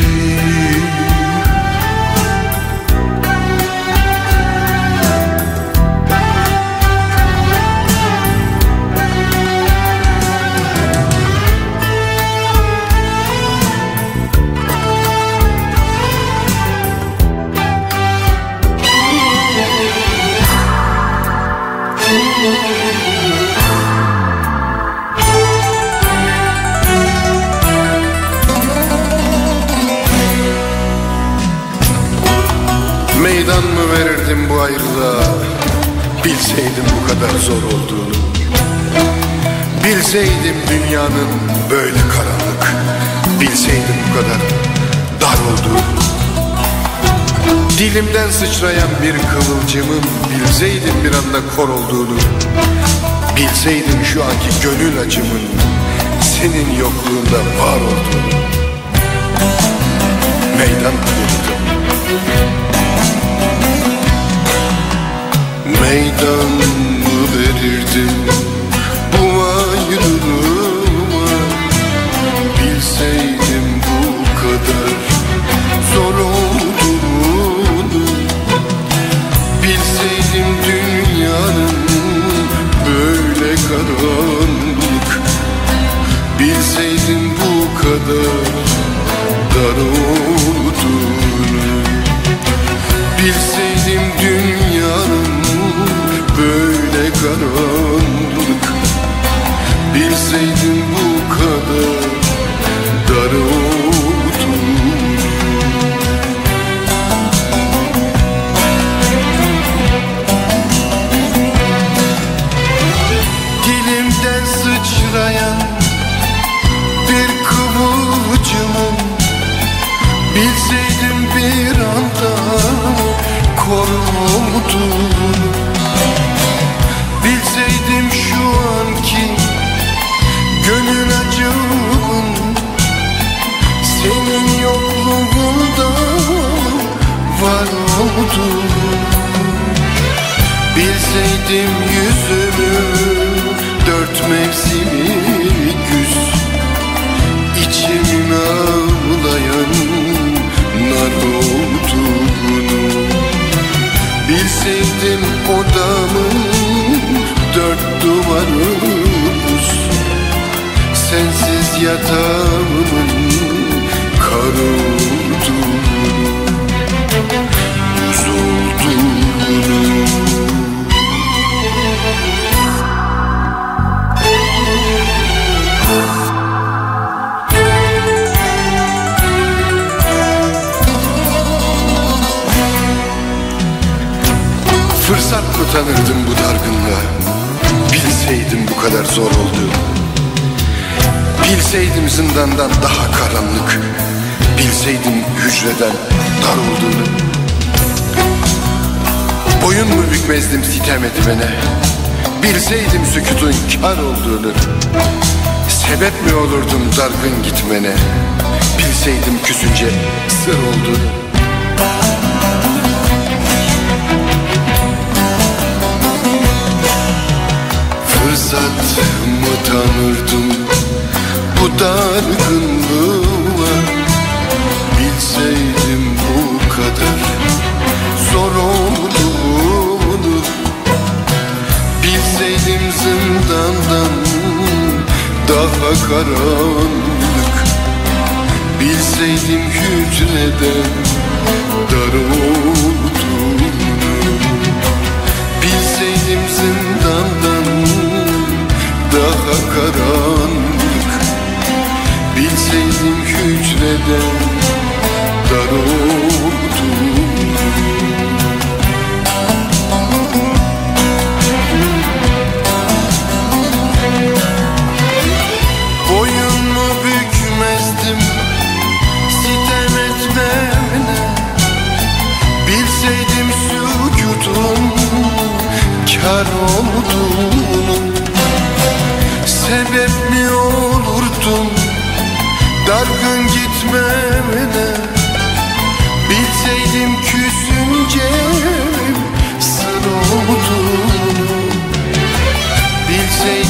Bilseydim bu kadar zor olduğunu Bilseydim dünyanın böyle karanlık Bilseydim bu kadar dar olduğunu. Dilimden sıçrayan bir kıvılcımın Bilseydim bir anda kor olduğunu Bilseydim şu anki gönül acımın Senin yokluğunda var olduğunu. Meydan mı Meydan mı verirdim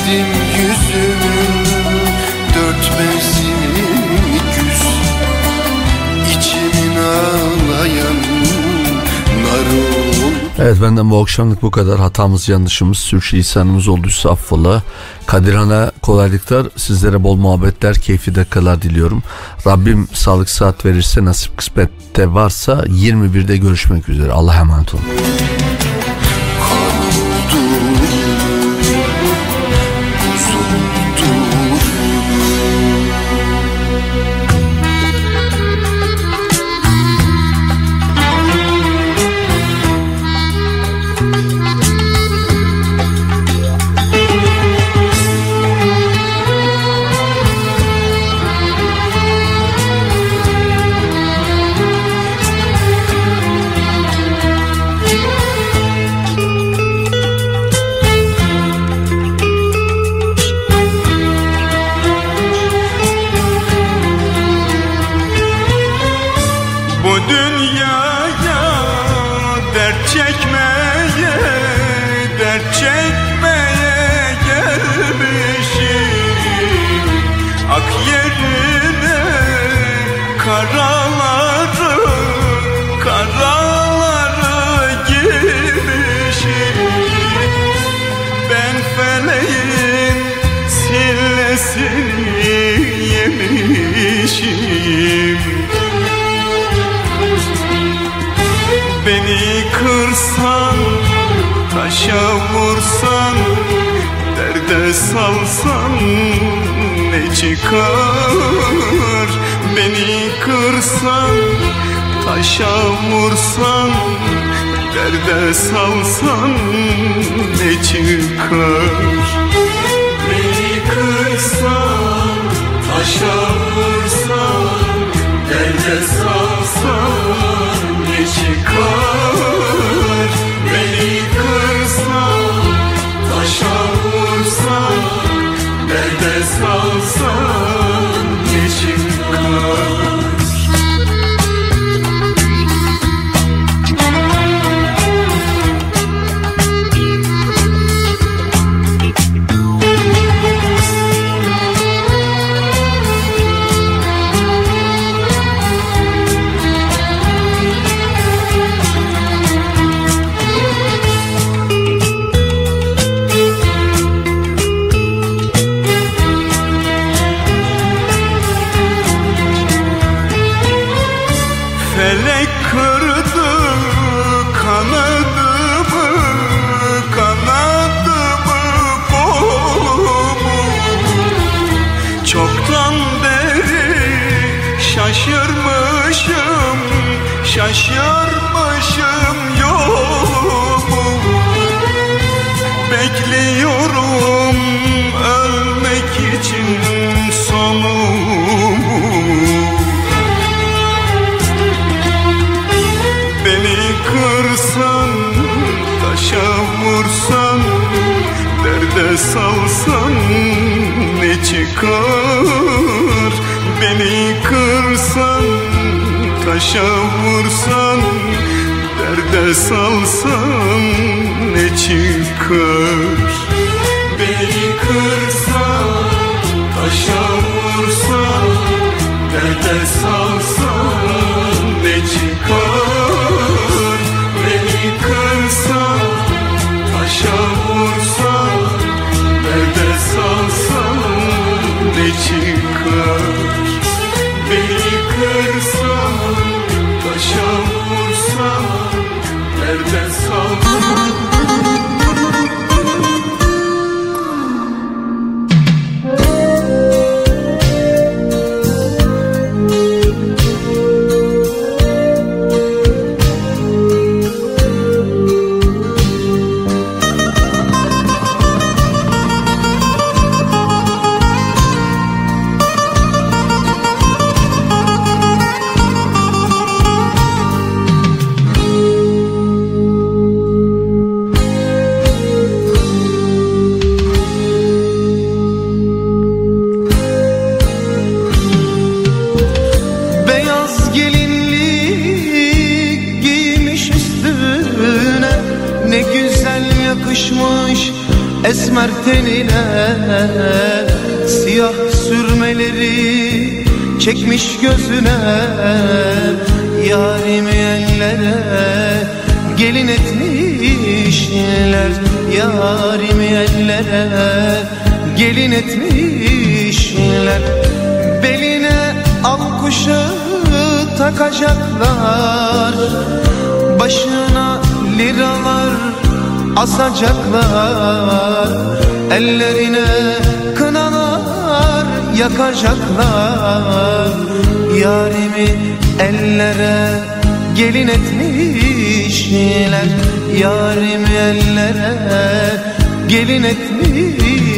Sildim yüzümün dört mevsimini güz İçimin ağlayan Evet benden bu akşamlık bu kadar. Hatamız yanlışımız sürçülisanımız olduysa affola. Kadirhan'a kolaylıklar. Sizlere bol muhabbetler keyifli dakikalar diliyorum. Rabbim sağlık saat verirse nasip kısmette varsa 21'de görüşmek üzere. Allah'a emanet olun. taşa vursan Derde salsan ne çıkar? Beni kırsan taşa vursan Derde salsan ne çıkar? Beni kırsan taşa vursan Derde salsan çıkar. Beni kırsan Taşa vursan Derde salsan Ne çıkar? Beni kırsan Taşa asacaklar Ellerine kınalar yakacaklar. Yarimi ellere gelin etmişler Yarimi ellere gelin etmişler.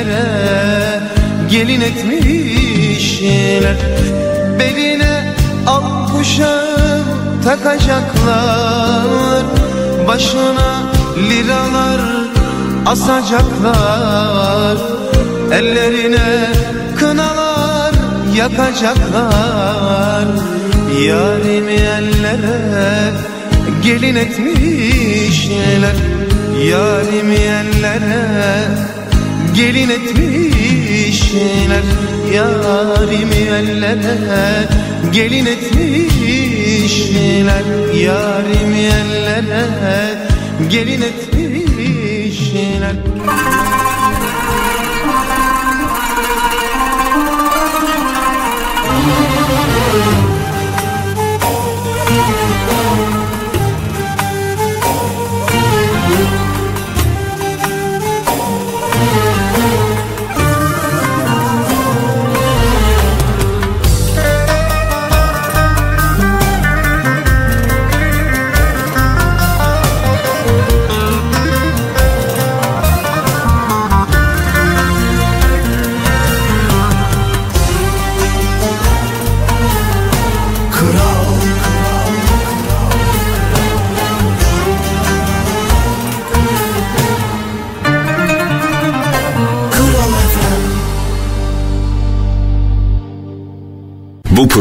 Ellere gelin etmişler. Beline al kuşağı takacaklar. Başına liralar asacaklar. Ellerine kınalar yakacaklar. Yarimi ellere gelin etmişler. Yarimi ellere gelin etmişler Yarimi ellere. Gelin etmişler Yarimi ellere. Gelin etmişler. Bu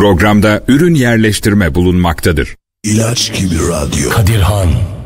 programda ürün yerleştirme bulunmaktadır. İlaç gibi radyo. Kadirhan.